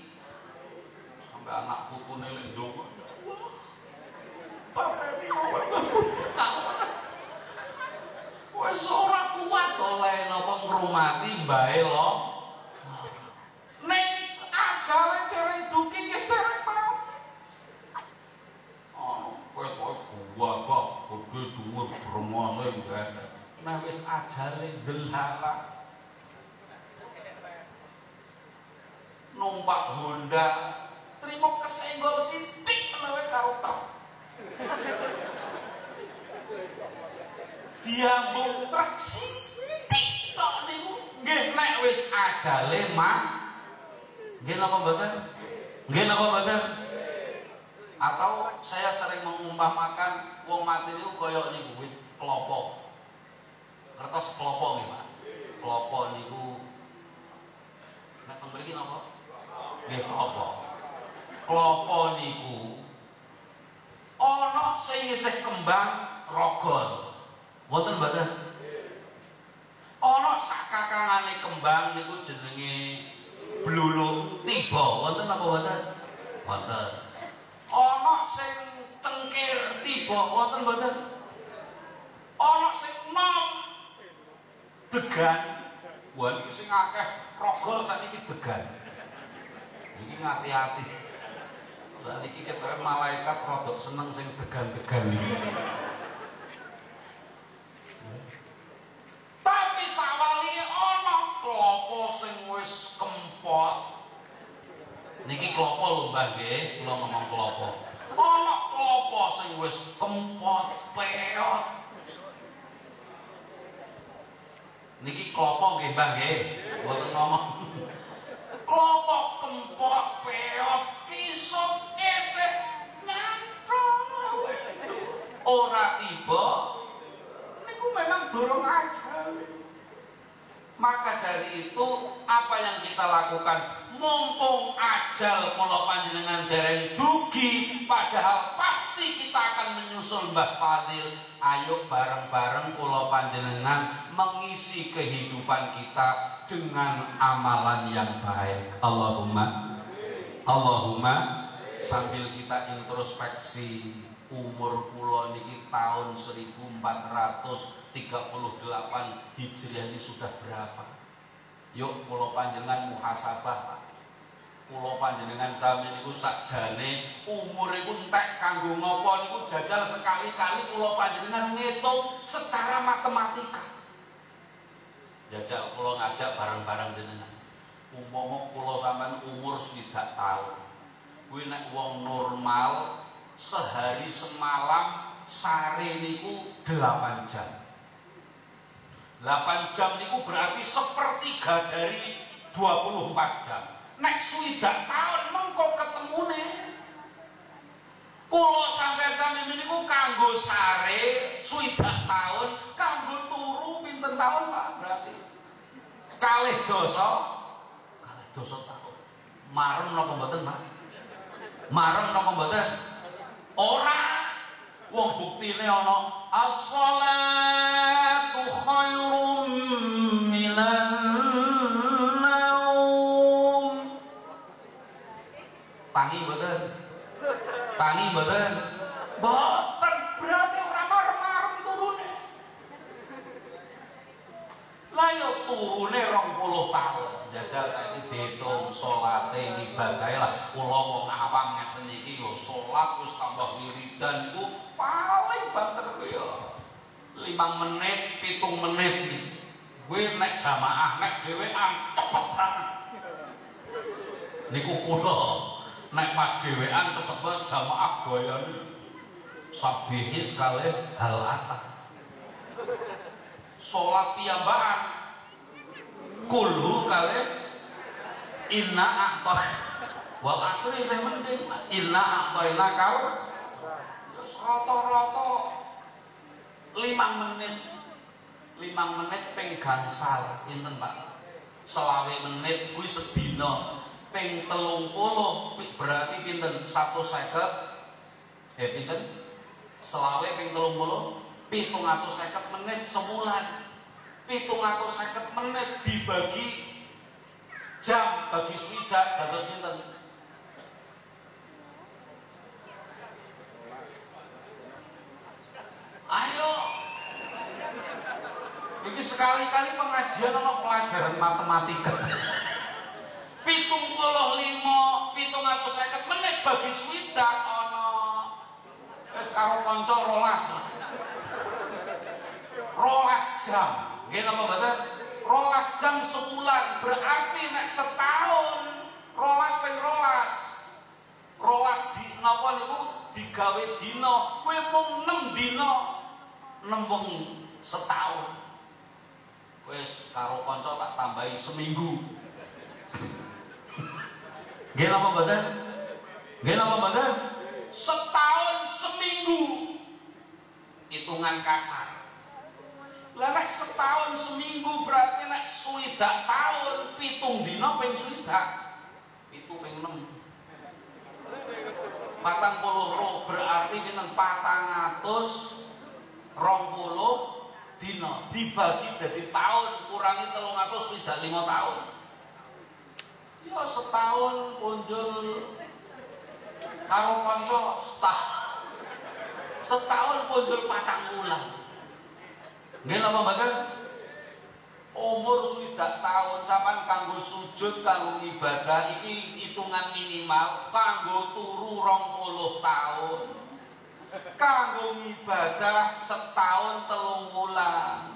sampai anak putu neling dongo mbae lo. Ning ajale dereng duki nggih dereng mati. Oh, kowe gede dhuwur bremose enggak. Nah wis delhala. Numpak Honda, terima kesenggol sithik menawa karo truk. Diambung truk sithik tok niku nggih nek wis ajale mah nggih napa mboten? Nggih napa mboten? Atau saya sering mengumpamakan wong mati itu kaya niku wit klopo. Kertas klopo nggih, Pak. Klopo niku nek teng mriki napa? Nggih klopo. Klopo niku ana sing isih kembang rogol. Wonten mboten? Ana sakakangane kembang niku jenenge bluluk tiba. Wonten apa wonten? Wonten. Ana sing cengkir tiba. Wonten mboten? Ana sing nom degan. Wah iki sing akeh rogol sakniki degan. Iki ngati-ati. Sakniki ketoke malaikat rodok seneng sing degan-degan iki. Klopo sing wis kempot. Niki klopo lho Mbah nggih, kula ngomong klopo. Ana klopo sing wis kempot, peot. Niki klopo nggih Mbah nggih, mboten ngomong. Klopo kempot, peot, kisut esek nyantrong. Ora tiba niku memang durung ajal. Maka dari itu apa yang kita lakukan? Mumpung ajal kula panjenengan dereng dugi padahal pasti kita akan menyusul Mbah Fadil. Ayo bareng-bareng kula panjenengan mengisi kehidupan kita dengan amalan yang baik. Allahumma Allahumma sambil kita introspeksi umur kula niki tahun 1438 Hijriah ini sudah berapa? Yuk kula panjenengan muhasabah. Kula panjenengan sami niku sakjane umur iku entek kanggo ngopo niku jajal sekali-kali kula panjenengan ngitung secara matematika. Jajal kula ngajak bareng-bareng jenengan. Umpama kula sampean umur swidak tahun. Kuwi nek wong normal sehari semalam sare niku 8 jam. 8 jam niku berarti sepertiga dari 24 jam. Nek swidak tahun mengko ketemune. Kulo sampai jam ini niku kanggo sare swidak tahun, kanggo turu pinten tahun Pak berarti. Kalih dosa, kalih dosa tahun. Marem napa mboten, Pak? Marem napa mboten? Ora wong buktine ana as-shalatu khairum. Tangi? Tangi berarti. Lah yo turune 20 tahun. Jajal saiki diitung salate ibadahe lah. Kula wong awam ngeten iki yo salat wis tambah wiridan paling banter yo. 5 menit, 7 menit nih. Kuwi nek jamaah nek dhewean cepet banget. Niku kula nek pas dhewean cepet banget jamaah gayane sabihi sekali hal atah. Salat piyambakan kulhu kali inna aqtah wal asri saya mending inna aqtahina kau rata-rata lima menit. Lima menit ping gangsal. Pinten Pak? Selawe menit kuwi sedina. Ping telung puluh. Berarti pinten? Satu seket. Eh pinten? Selawe ping telung puluh. Pitung atau seket menit sebulan. Pitung atau seket menit dibagi jam bagi swidak. Dados pinten ayo Iki sekali-kali pengajian ana pelajaran matematika. Pitung puluh lima, pitung atau seket menit bagi swidak ana. Wis karo kanca rolas. Rolas jam. Nggih napa mboten? Rolas jam sebulan berarti nek setahun rolas ping rolas. Rolas di napa niku digawe dina, kowe mung 6 dina nembung setahun. Wis karo kanca tak tambahi seminggu. Nggih napa mboten? Nggih napa mboten? Setahun seminggu. Hitungan kasar. Lah setahun seminggu berarti nek swidak tahun pitung dina ping swidak. Itu ping 6. Patang puluh roh berarti pinten patang atus rong puluh dino dibagi jadi tahun kurangi telung atau sudah lima tahun ya setahun punjul karo konco setahun setahun punjul patang bulan nggih napa mboten? Umur sudah tahun sampean kanggo sujud kanggo ibadah iki hitungan minimal kanggo turu rong puluh tahun kanggo ibadah setahun telung wulan.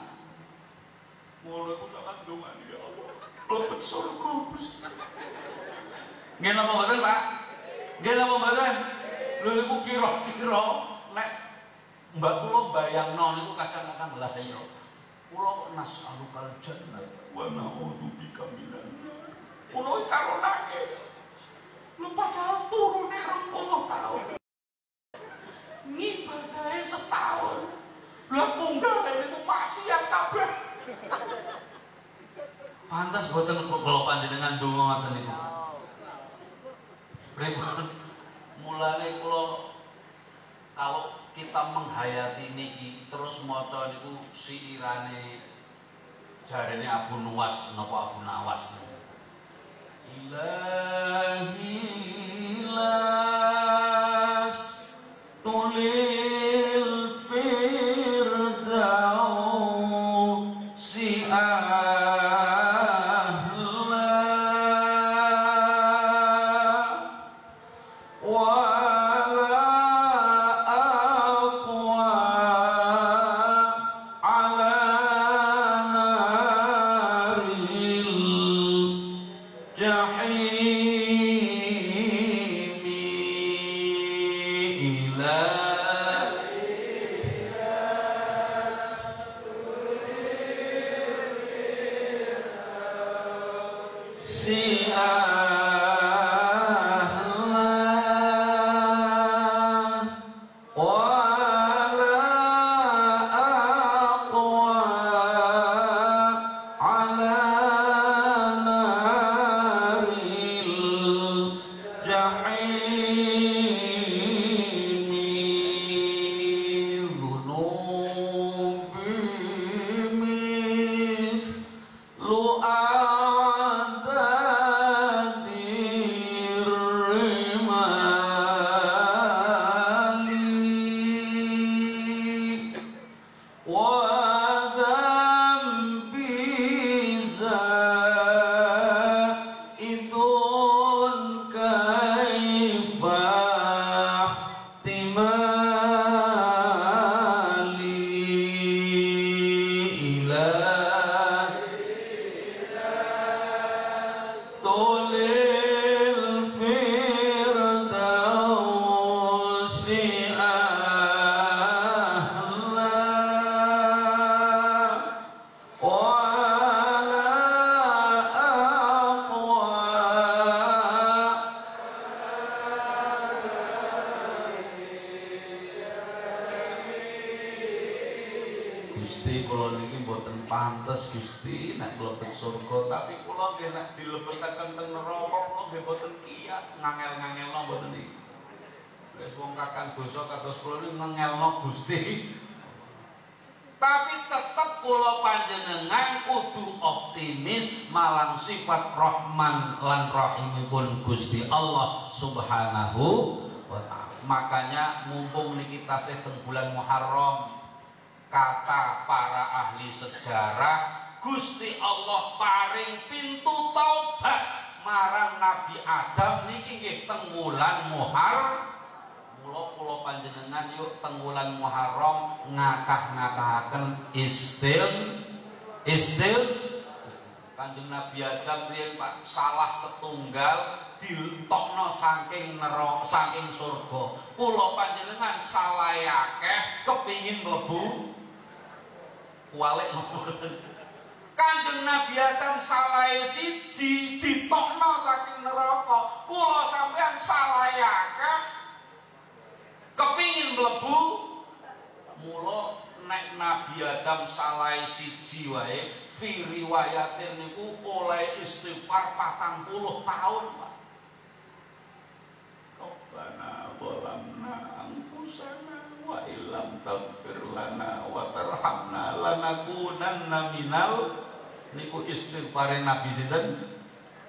Mula iku sampean ndongani ya Allah. Mlebet surga Gusti. Nggih napa mboten, Pak? Nggih napa mboten? Lho niku kira-kira nek Mbak kula bayangno niku kadang-kadang lah ya. Kula nas'alukal jannah wa na'udzu bika minan. Kula karo nangis. Lu padahal turune 20 tahun setahun. Lah tunggal itu maksiat kabeh pantas boten kalau panjenengan donga ngoten niku. Pripun? Mulane kula kalau kita menghayati niki terus maca niku siirane jarene Abu Nuwas napa Abu Nawas. Ilahi وَمَا Subhanahu wa taala. Makanya mumpung niki tasih teng bulan Muharram kata para ahli sejarah Gusti Allah paring pintu taubat. Marang Nabi Adam niki nggih teng wulan Muharram. Mula kula panjenengan yuk teng wulan Muharram ngakah-ngakahaken istil istil Kanjeng Nabi Adam Pak salah setunggal dilentokno saking neraka saking surga. Kula panjenengan salah akeh kepingin mlebu walik Kanjeng Nabi Adam salah siji ditokno saking neraka. Kula sampean salah akeh kepingin mlebu mula nek Nabi Adam salah siji wae fi riwayatin niku oleh istighfar patang puluh tahun taghfir lana wa tarhamna lanakunanna minal niku istighfar Nabi sinten?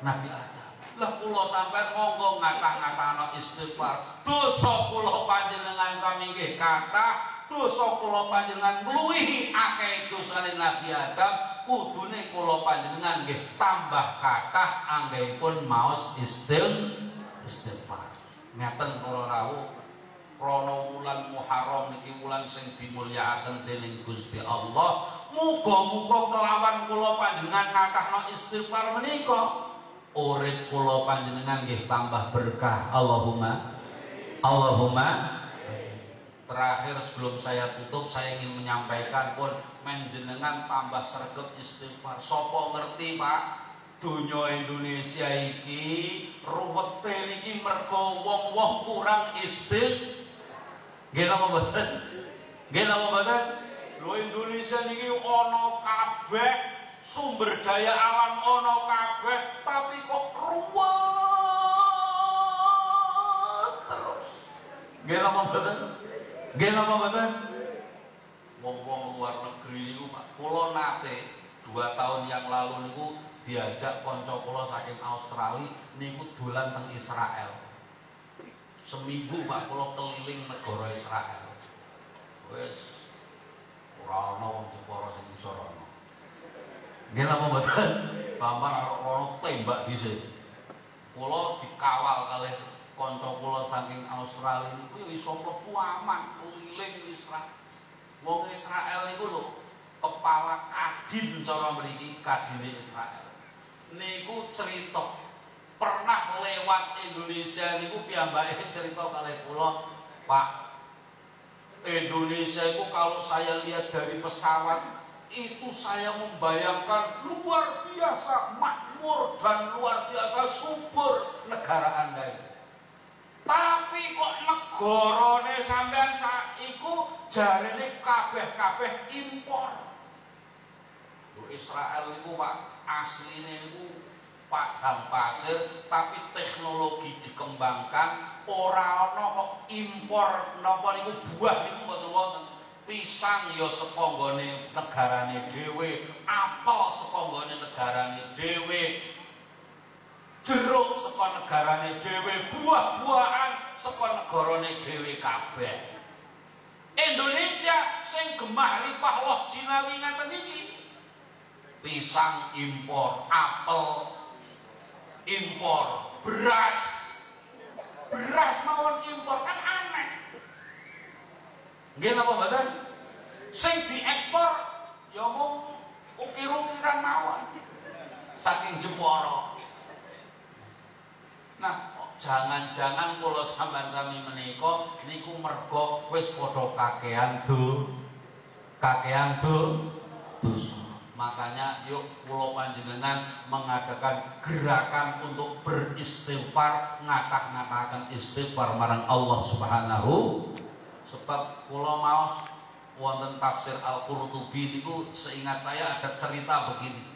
Nabi Adam. Lah kula sampai monggo ngatah-ngatahno istighfar. Dosa kula panjenengan sami nggih kathah dosa kula panjenengan ngluwihi akeh dosane Nabi Adam kudune kula panjenengan nggih tambah kathah anggenipun maos istil istighfar. Ngeten para rawuh krana wulan Muharram niki wulan sing dimulyakaken dening Gusti Allah. Muga-muga kelawan kula panjenengan ngathahno istighfar menika urip kula panjenengan nggih tambah berkah. Allahumma Allahumma Terakhir sebelum saya tutup saya ingin menyampaikan pun menjenengan tambah sergap istighfar. Sopo ngerti Pak? Dunia Indonesia iki ruwete niki mergo wong-wong kurang istighfar. Nggih apa mboten? Nggih apa mboten? Lho Indonesia niki ana kabeh sumber daya alam ana kabeh tapi kok ruwet terus. Nggih apa mboten? Nggih napa mboten? Wong-wong luar negeri niku Pak, nate dua tahun yang lalu niku diajak kanca kula saking Australia niku dolan teng Israel. Seminggu Pak kula keliling negara Israel. Wis ora ana wong Jepara sing iso rono. Nggih napa mboten? Pampang ono tembak dhisik. Kula dikawal kalih kanca kula saking Australia niku ya iso mlebu aman keliling Israel. Wong Israel niku lho kepala kadin cara mriki kadine Israel. Niku cerita pernah lewat Indonesia niku piyambake cerita kalih kula, Pak. Indonesia itu kalau saya lihat dari pesawat itu saya membayangkan luar biasa makmur dan luar biasa subur negara Anda itu. Tapi kok negarane sampean saiku jarene kabeh-kabeh impor. Israel niku Pak asline niku padang pasir tapi teknologi dikembangkan ora ana impor napa niku buah niku mboten wonten. Pisang ya saka nggone negarane dhewe, apel saka nggone negarane dhewe, jeruk saka negarane dhewe, buah-buahan saka negarane dhewe kabeh. Indonesia sing gemah ripah loh jinawi ngaten iki. Pisang impor, apel impor, beras beras mawon impor kan aneh. Nggih napa mboten? Sing diekspor ya mung ukir-ukiran mawon. Saking Jepara. Nah, jangan-jangan kula sampean sami menika niku mergo wis padha kakean do kakean do dosa. Makanya yuk kula panjenengan mengadakan gerakan untuk beristighfar, ngakak-ngakakan istighfar marang Allah Subhanahu sebab kula mau wonten tafsir Al-Qurtubi niku seingat saya ada cerita begini.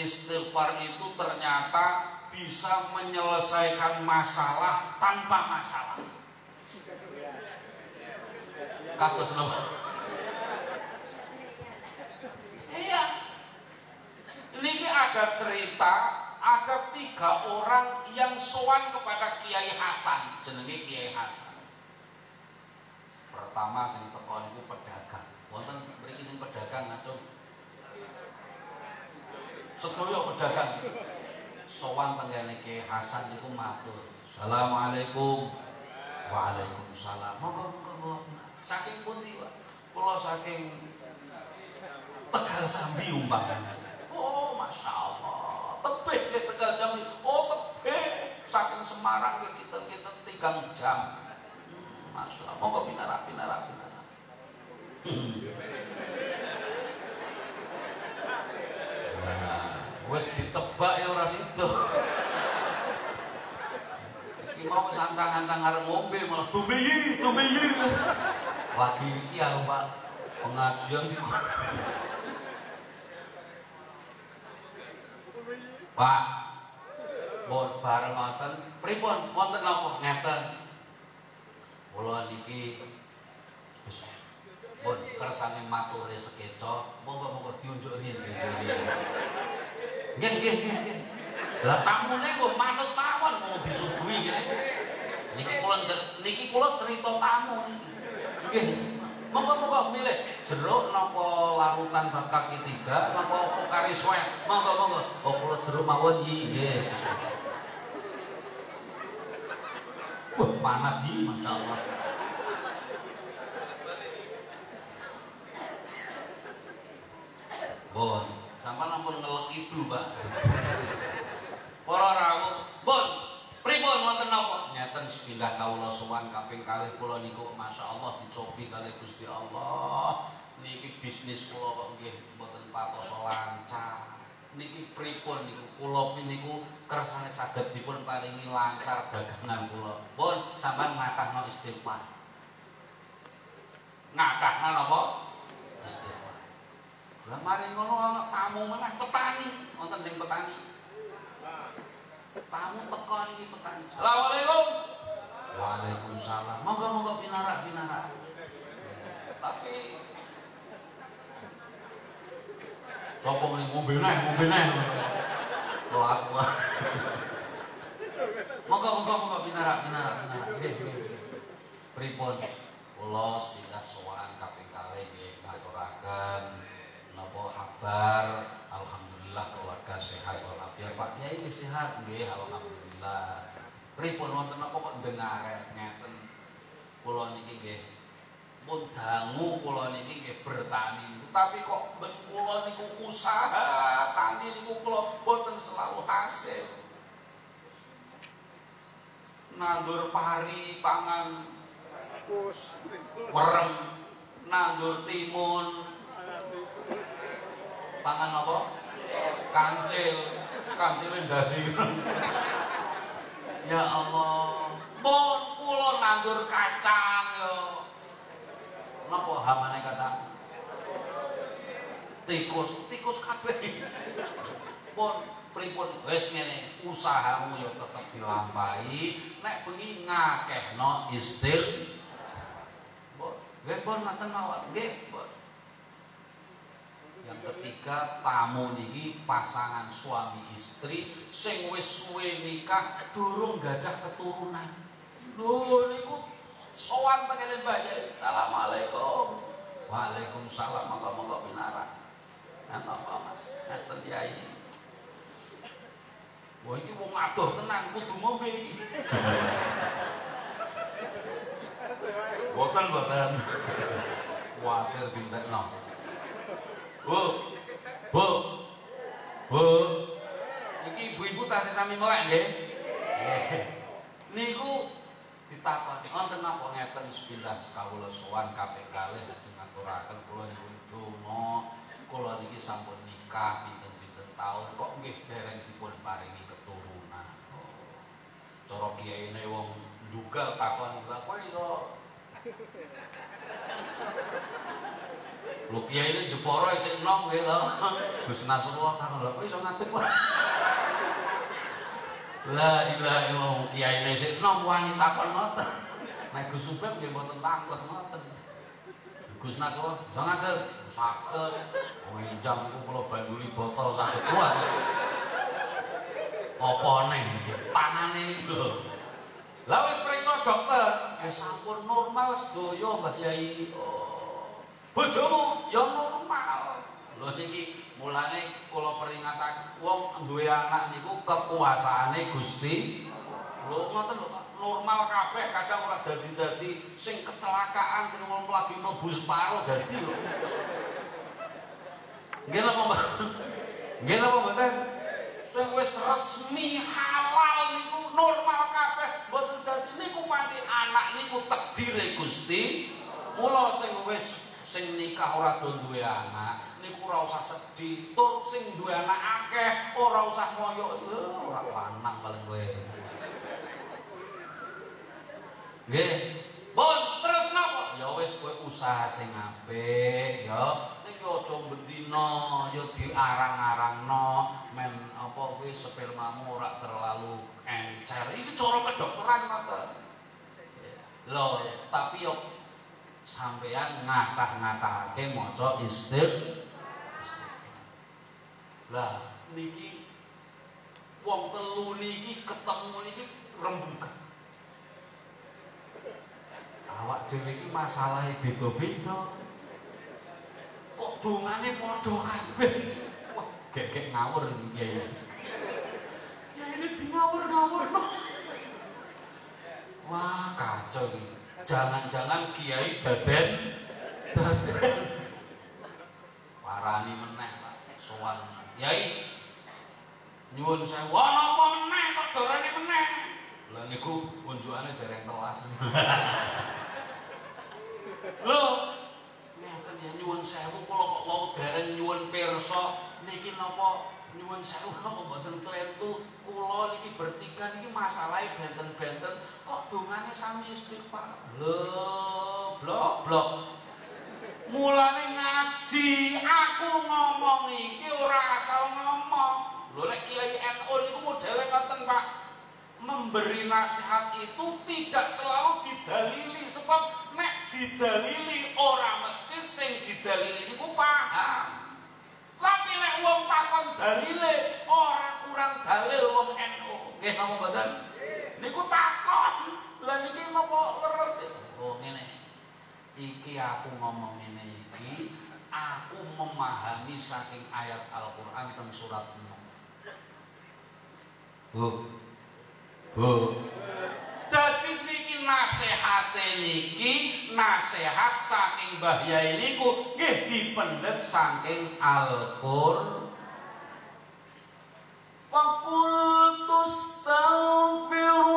Istighfar itu ternyata bisa menyelesaikan masalah tanpa masalah. Kados napa? Ini ada cerita, ada tiga orang yang sowan kepada Kiai Hasan, jenenge Kiai Hasan. Pertama sing teko niku pedagang, Wonten mriki sing pedagang ngacung. Sedaya pedagang. Sowan tenggene Ki Hasan iku matur. Assalamualaikum. Waalaikumsalam. Monggo monggo Saking pundi, Pak? Kula saking Tegal Sambi umpamanya. Oh, Masya Allah. Tebih ke Tegal Sambi. Oh, tebih. Saking Semarang ke kita kita tiga jam. Hmm, Masya Allah. Monggo pinara pinara pinara. Nah, wes ditebak ya ora sido. Iki mau santang-antang arep ngombe malah tumeyi, tumeyi. Wah iki aku Pak pengajian di Pak Bon bareng ngoten. Pripun? Wonten napa ngeten. Kula niki wis. Bon kersane mature sekeca monggo-monggo diunjuk riyen Nggih nggih nggih Lah tamune kok manut mawon mau disuguhi Niki kula niki kula cerita tamu niki. Nggih Monggo-monggo milih jeruk napa larutan kaki tiga napa pokari swet. Monggo-monggo. Oh kula jeruk mawon nggih. Wah, panas iki masyaallah. Bon, sampai nampun ngelek itu, Pak. Para rawuh, bon, Pripun wonten napa? Nyeten sepindah kawula sowan kaping kalih kula niku masyaallah dicobi kalih Gusti Allah. Niki bisnis kula kok nggih mboten patos lancar. Niki pripun niku kula niku kersane saged dipun paringi lancar dagangan kula. Pun sampean ngakahno istighfar. Ngakahno napa? Istighfar. Lah mari ngono ana tamu meneh petani, wonten sing petani. Tamu teko niki petani. Assalamualaikum. Waalaikumsalam. Monggo-monggo pinarak pinarak. Tapi Sopo muni ngombe neh, ngombe neh. Kok aku. Monggo monggo monggo pinarak pinarak pinarak. Pripun? Kula sepindah sowan kaping kalih nggih ngaturaken napa kabar alhamdulillah keluarga sehat walafiat Pak Kiai nggih sehat nggih alhamdulillah. Pripun wonten apa kok dengar ngeten? Kula niki nggih pun dangu kula niki nggih bertani tapi kok ben kula niku usaha tani niku kula boten selalu hasil. Nandur pari pangan werem nandur timun. Pangan apa? Kancil, kancil ndasi. ya Allah, pun kula nandur kacang yo. Napa hamane kacang? Tikus, tikus kabeh. Pun pripun wis ngene, usahamu yo tetep dilampahi, nek bengi ngakehno istil. Nggih pun ngoten mawon, nggih, yang ketiga tamu niki pasangan suami istri sing wis suwe nikah durung gadah keturunan. Lho niku sowan tengene Mbak Yai. Assalamualaikum. Waalaikumsalam monggo-monggo pinarak. Napa Mas? Ngeten Yai. Wah iki wong adoh tenan kudu ngombe iki. Boten boten. Kuwatir dintekno. Bu. Bu. Bu. Iki ibu-ibu tasih sami melek nggih. Niku ditakoni wonten napa ngeten sebilah kawula sowan kaping kalih lajeng ngaturaken kula nyuwun donga kula niki sampun nikah pinten-pinten taun kok nggih dereng dipun paringi keturunan. Cara kiyaine wong ndugal takon lha kowe yo Lho kiai Jepara isih enom nggih to. Gus Nasrullah takon lho kok iso ngadeg ora? La ilaha illallah kiai isih enom wani takon ngoten. Nek Gus Subek nggih mboten takut ngoten. Gus Nasrullah iso ngadeg saged. Wong enjang iku kula banduli botol saged kuat. Opone tangane niku lho. Lah wis periksa dokter, eh sampun normal sedaya Mbah Yai. Oh. Bojomu ya normal. Lho niki mulane kula peringatan wong duwe anak niku kekuasaane Gusti. Lho ngoten lho normal kabeh kadang ora dadi-dadi sing kecelakaan sing wong lagi mlebu separo dadi lho. Nggih napa mboten? Nggih napa mboten? Sing wis resmi halal niku normal kabeh mboten dadi niku pati anak niku takdire Gusti. Mula sing wis sing nikah ora do duwe anak niku ora usah sedih tur sing duwe anak akeh ora usah moyo ora lanang paling kowe nggih Bon, terus napa? Ya wis kowe usaha sing apik ya. Niki aja bendina ya diarang-arangno men apa kowe spermamu ora terlalu encer. Iki cara kedokteran ngoten. Loh, tapi yo sampean ngakah-ngakahake maca istir lah niki wong telu niki ketemu niki rembukan awak dhewe iki masalahe beda-beda. Kok dongane padha kabeh? Wah gek ngawur iki kiai. Kiai ini di ngawur-ngawur wah kacau ini jangan-jangan kiai daden daden parani meneh Pak. Sowan. Yai nyuwun saya wah napa meneh? Kok dorane meneh? Lha niku unjukane dereng telas. Lho ngeten ya nyuwun sewu. Kula kok wau dereng nyuwun pirsa. Niki napa nyuwun sewu mboten klentu kula niki bertiga niki masalahe benten-benten. Kok dongane sami istighfar lho blok blok. Mulane ngaji aku ngomong iki ora asal ngomong. Lho nek kiai NU niku modele ngoten Pak. Memberi nasihat itu tidak selalu didalili sebab nek didalili ora mesti sing didalili niku paham tapi nek wong takon dalile ora kurang dalil wong NU. Nggih napa mboten? Niku takon. Lah niki napa leres? Oh ngene. Iki aku ngomong ngene iki aku memahami saking ayat Al-Qur'an teng surat. Bu. Bu. Dadi niki nasehat saking Mbah Yai niku nggih dipendet saking Al-Qur'an. Fakultu astaghfiru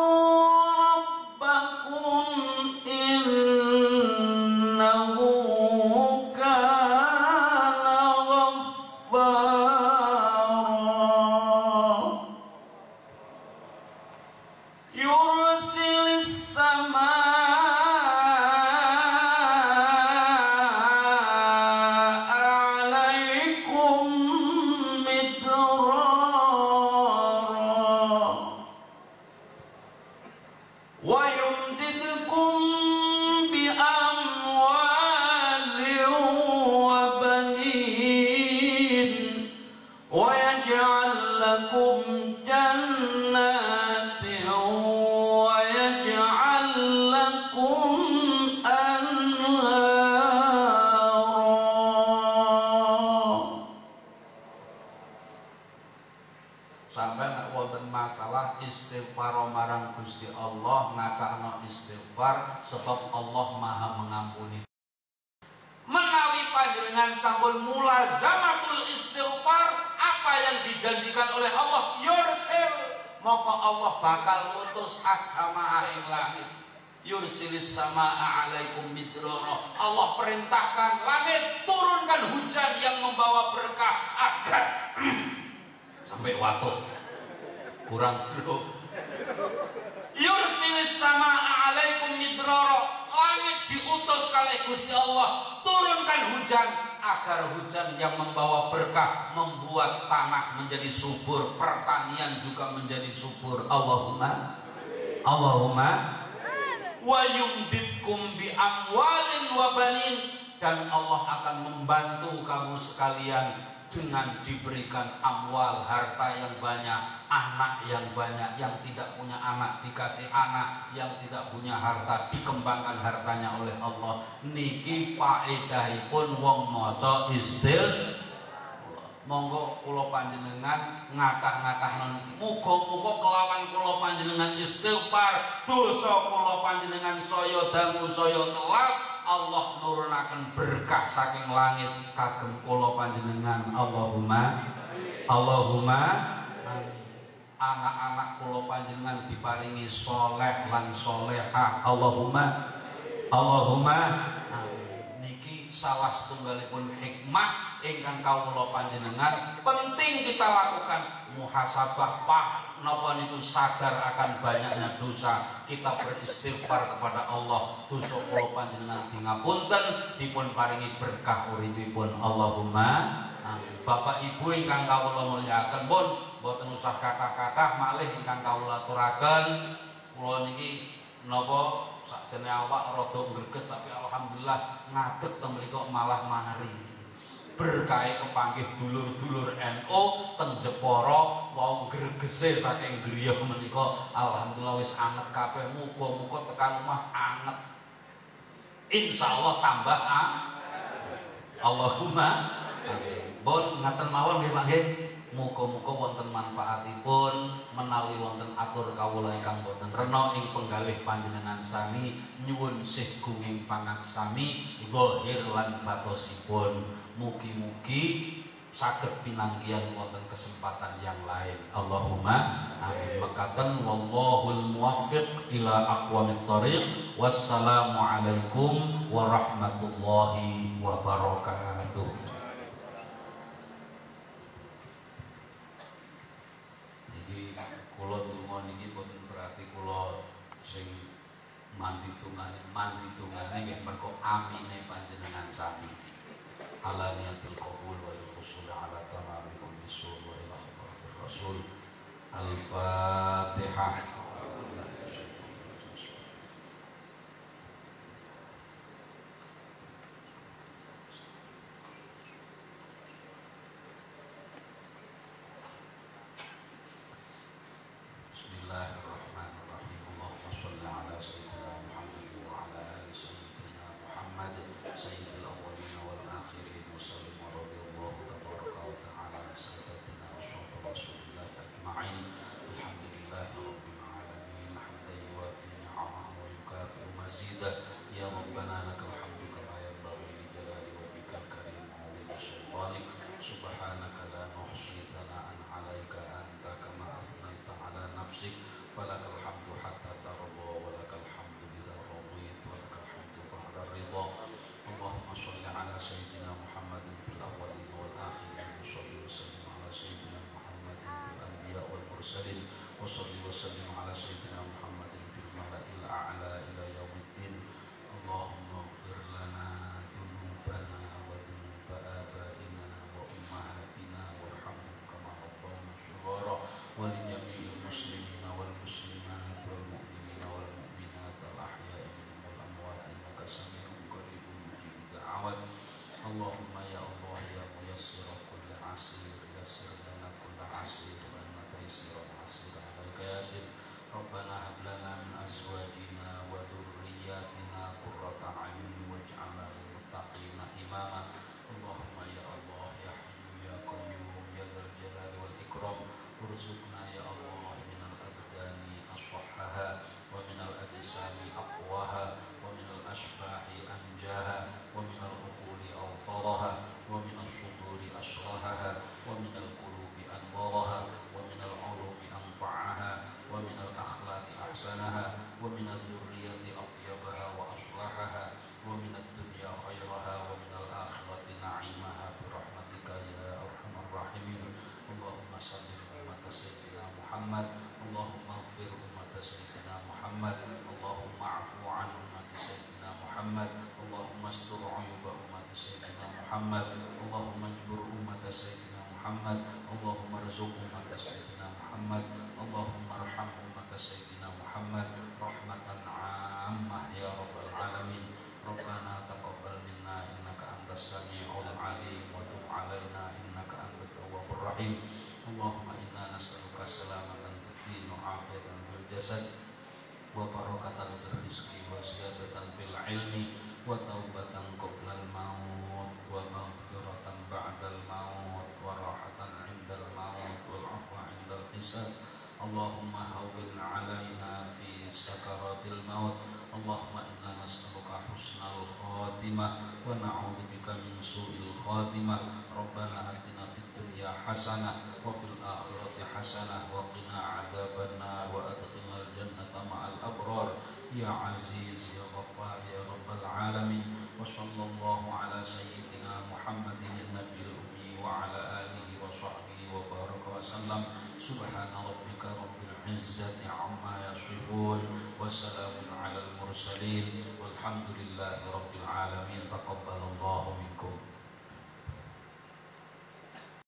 dijanjikan oleh Allah yursil. Maka Allah bakal ngutus as-samaa ing langit. Yursilis samaa alaikum midrara. Allah perintahkan langit turunkan hujan yang membawa berkah agar sampai watuk. Kurang jeruk. Yursilis sama alaikum midrara. Langit diutus kali Gusti Allah turunkan hujan agar hujan yang membawa berkah membuat tanah menjadi subur pertanian juga menjadi subur. Allahumma Allahumma wa yumditkum bi amwalin wa banin. Dan Allah akan membantu kamu sekalian dengan diberikan amwal harta yang banyak anak yang banyak yang tidak punya anak dikasih anak yang tidak punya harta dikembangkan hartanya oleh Allah. Niki faedahipun wong maca istil monggo kula panjenengan ngatah-ngatah niki muga-muga kelawan kula panjenengan istighfar dosa kula panjenengan saya dangu saya telas Allah nurunaken berkah saking langit kagem kula panjenengan. Allahumma Allahumma anak-anak kula panjenengan diparingi soleh lan solehah. Allahumma Allahumma salah setunggalipun hikmah ingkang kawula panjenengan penting kita lakukan muhasabah pah napa niku sadar akan banyaknya dosa. Kita beristighfar kepada Allah dosa kula panjenengan dingapunten dipun paringi berkah uripipun. Allahumma amin. Bapak Ibu ingkang kawula mulyakaken pun boten usah kata-kata malih ingkang kawula aturaken kula niki napa sakjane awak rada ngreges tapi alhamdulillah ngadeg teng malah mari berkahi kepanggih dulur-dulur NU teng Jepara wau gregese saking griya menika. Alhamdulillah wis anget kabeh muga-muga tekan rumah anget. Insyaallah tambah ah. Allahumma amin. Bon ngaten mawon nggih Pak muga-muga wonten manfaatipun menawi wonten atur kawula ingkang boten rena ing penggalih panjenengan sami nyuwun sih gunging pangaksami zahir lan batosipun Mugi-mugi saged pinanggihan wonten kesempatan yang lain. Allahumma amin. Mekaten wallahul muwaffiq ila aqwamit thoriq. Wassalamualaikum warahmatullahi wabarakatuh. Jadi kula donga niki boten berarti kula sing mandi tungane mandi tungane nggih mergo amine panjenengan sami. Alania bil qabul wal husul ala tamami wa ila rasul. Al-fatihah. Dosen yang. القادمة. ربنا أتنا في الدنيا حسنة وفي الآخرة حسنة وقنا عذاب النار وأدخلنا الجنة مع الأبرار. يا عزيز يا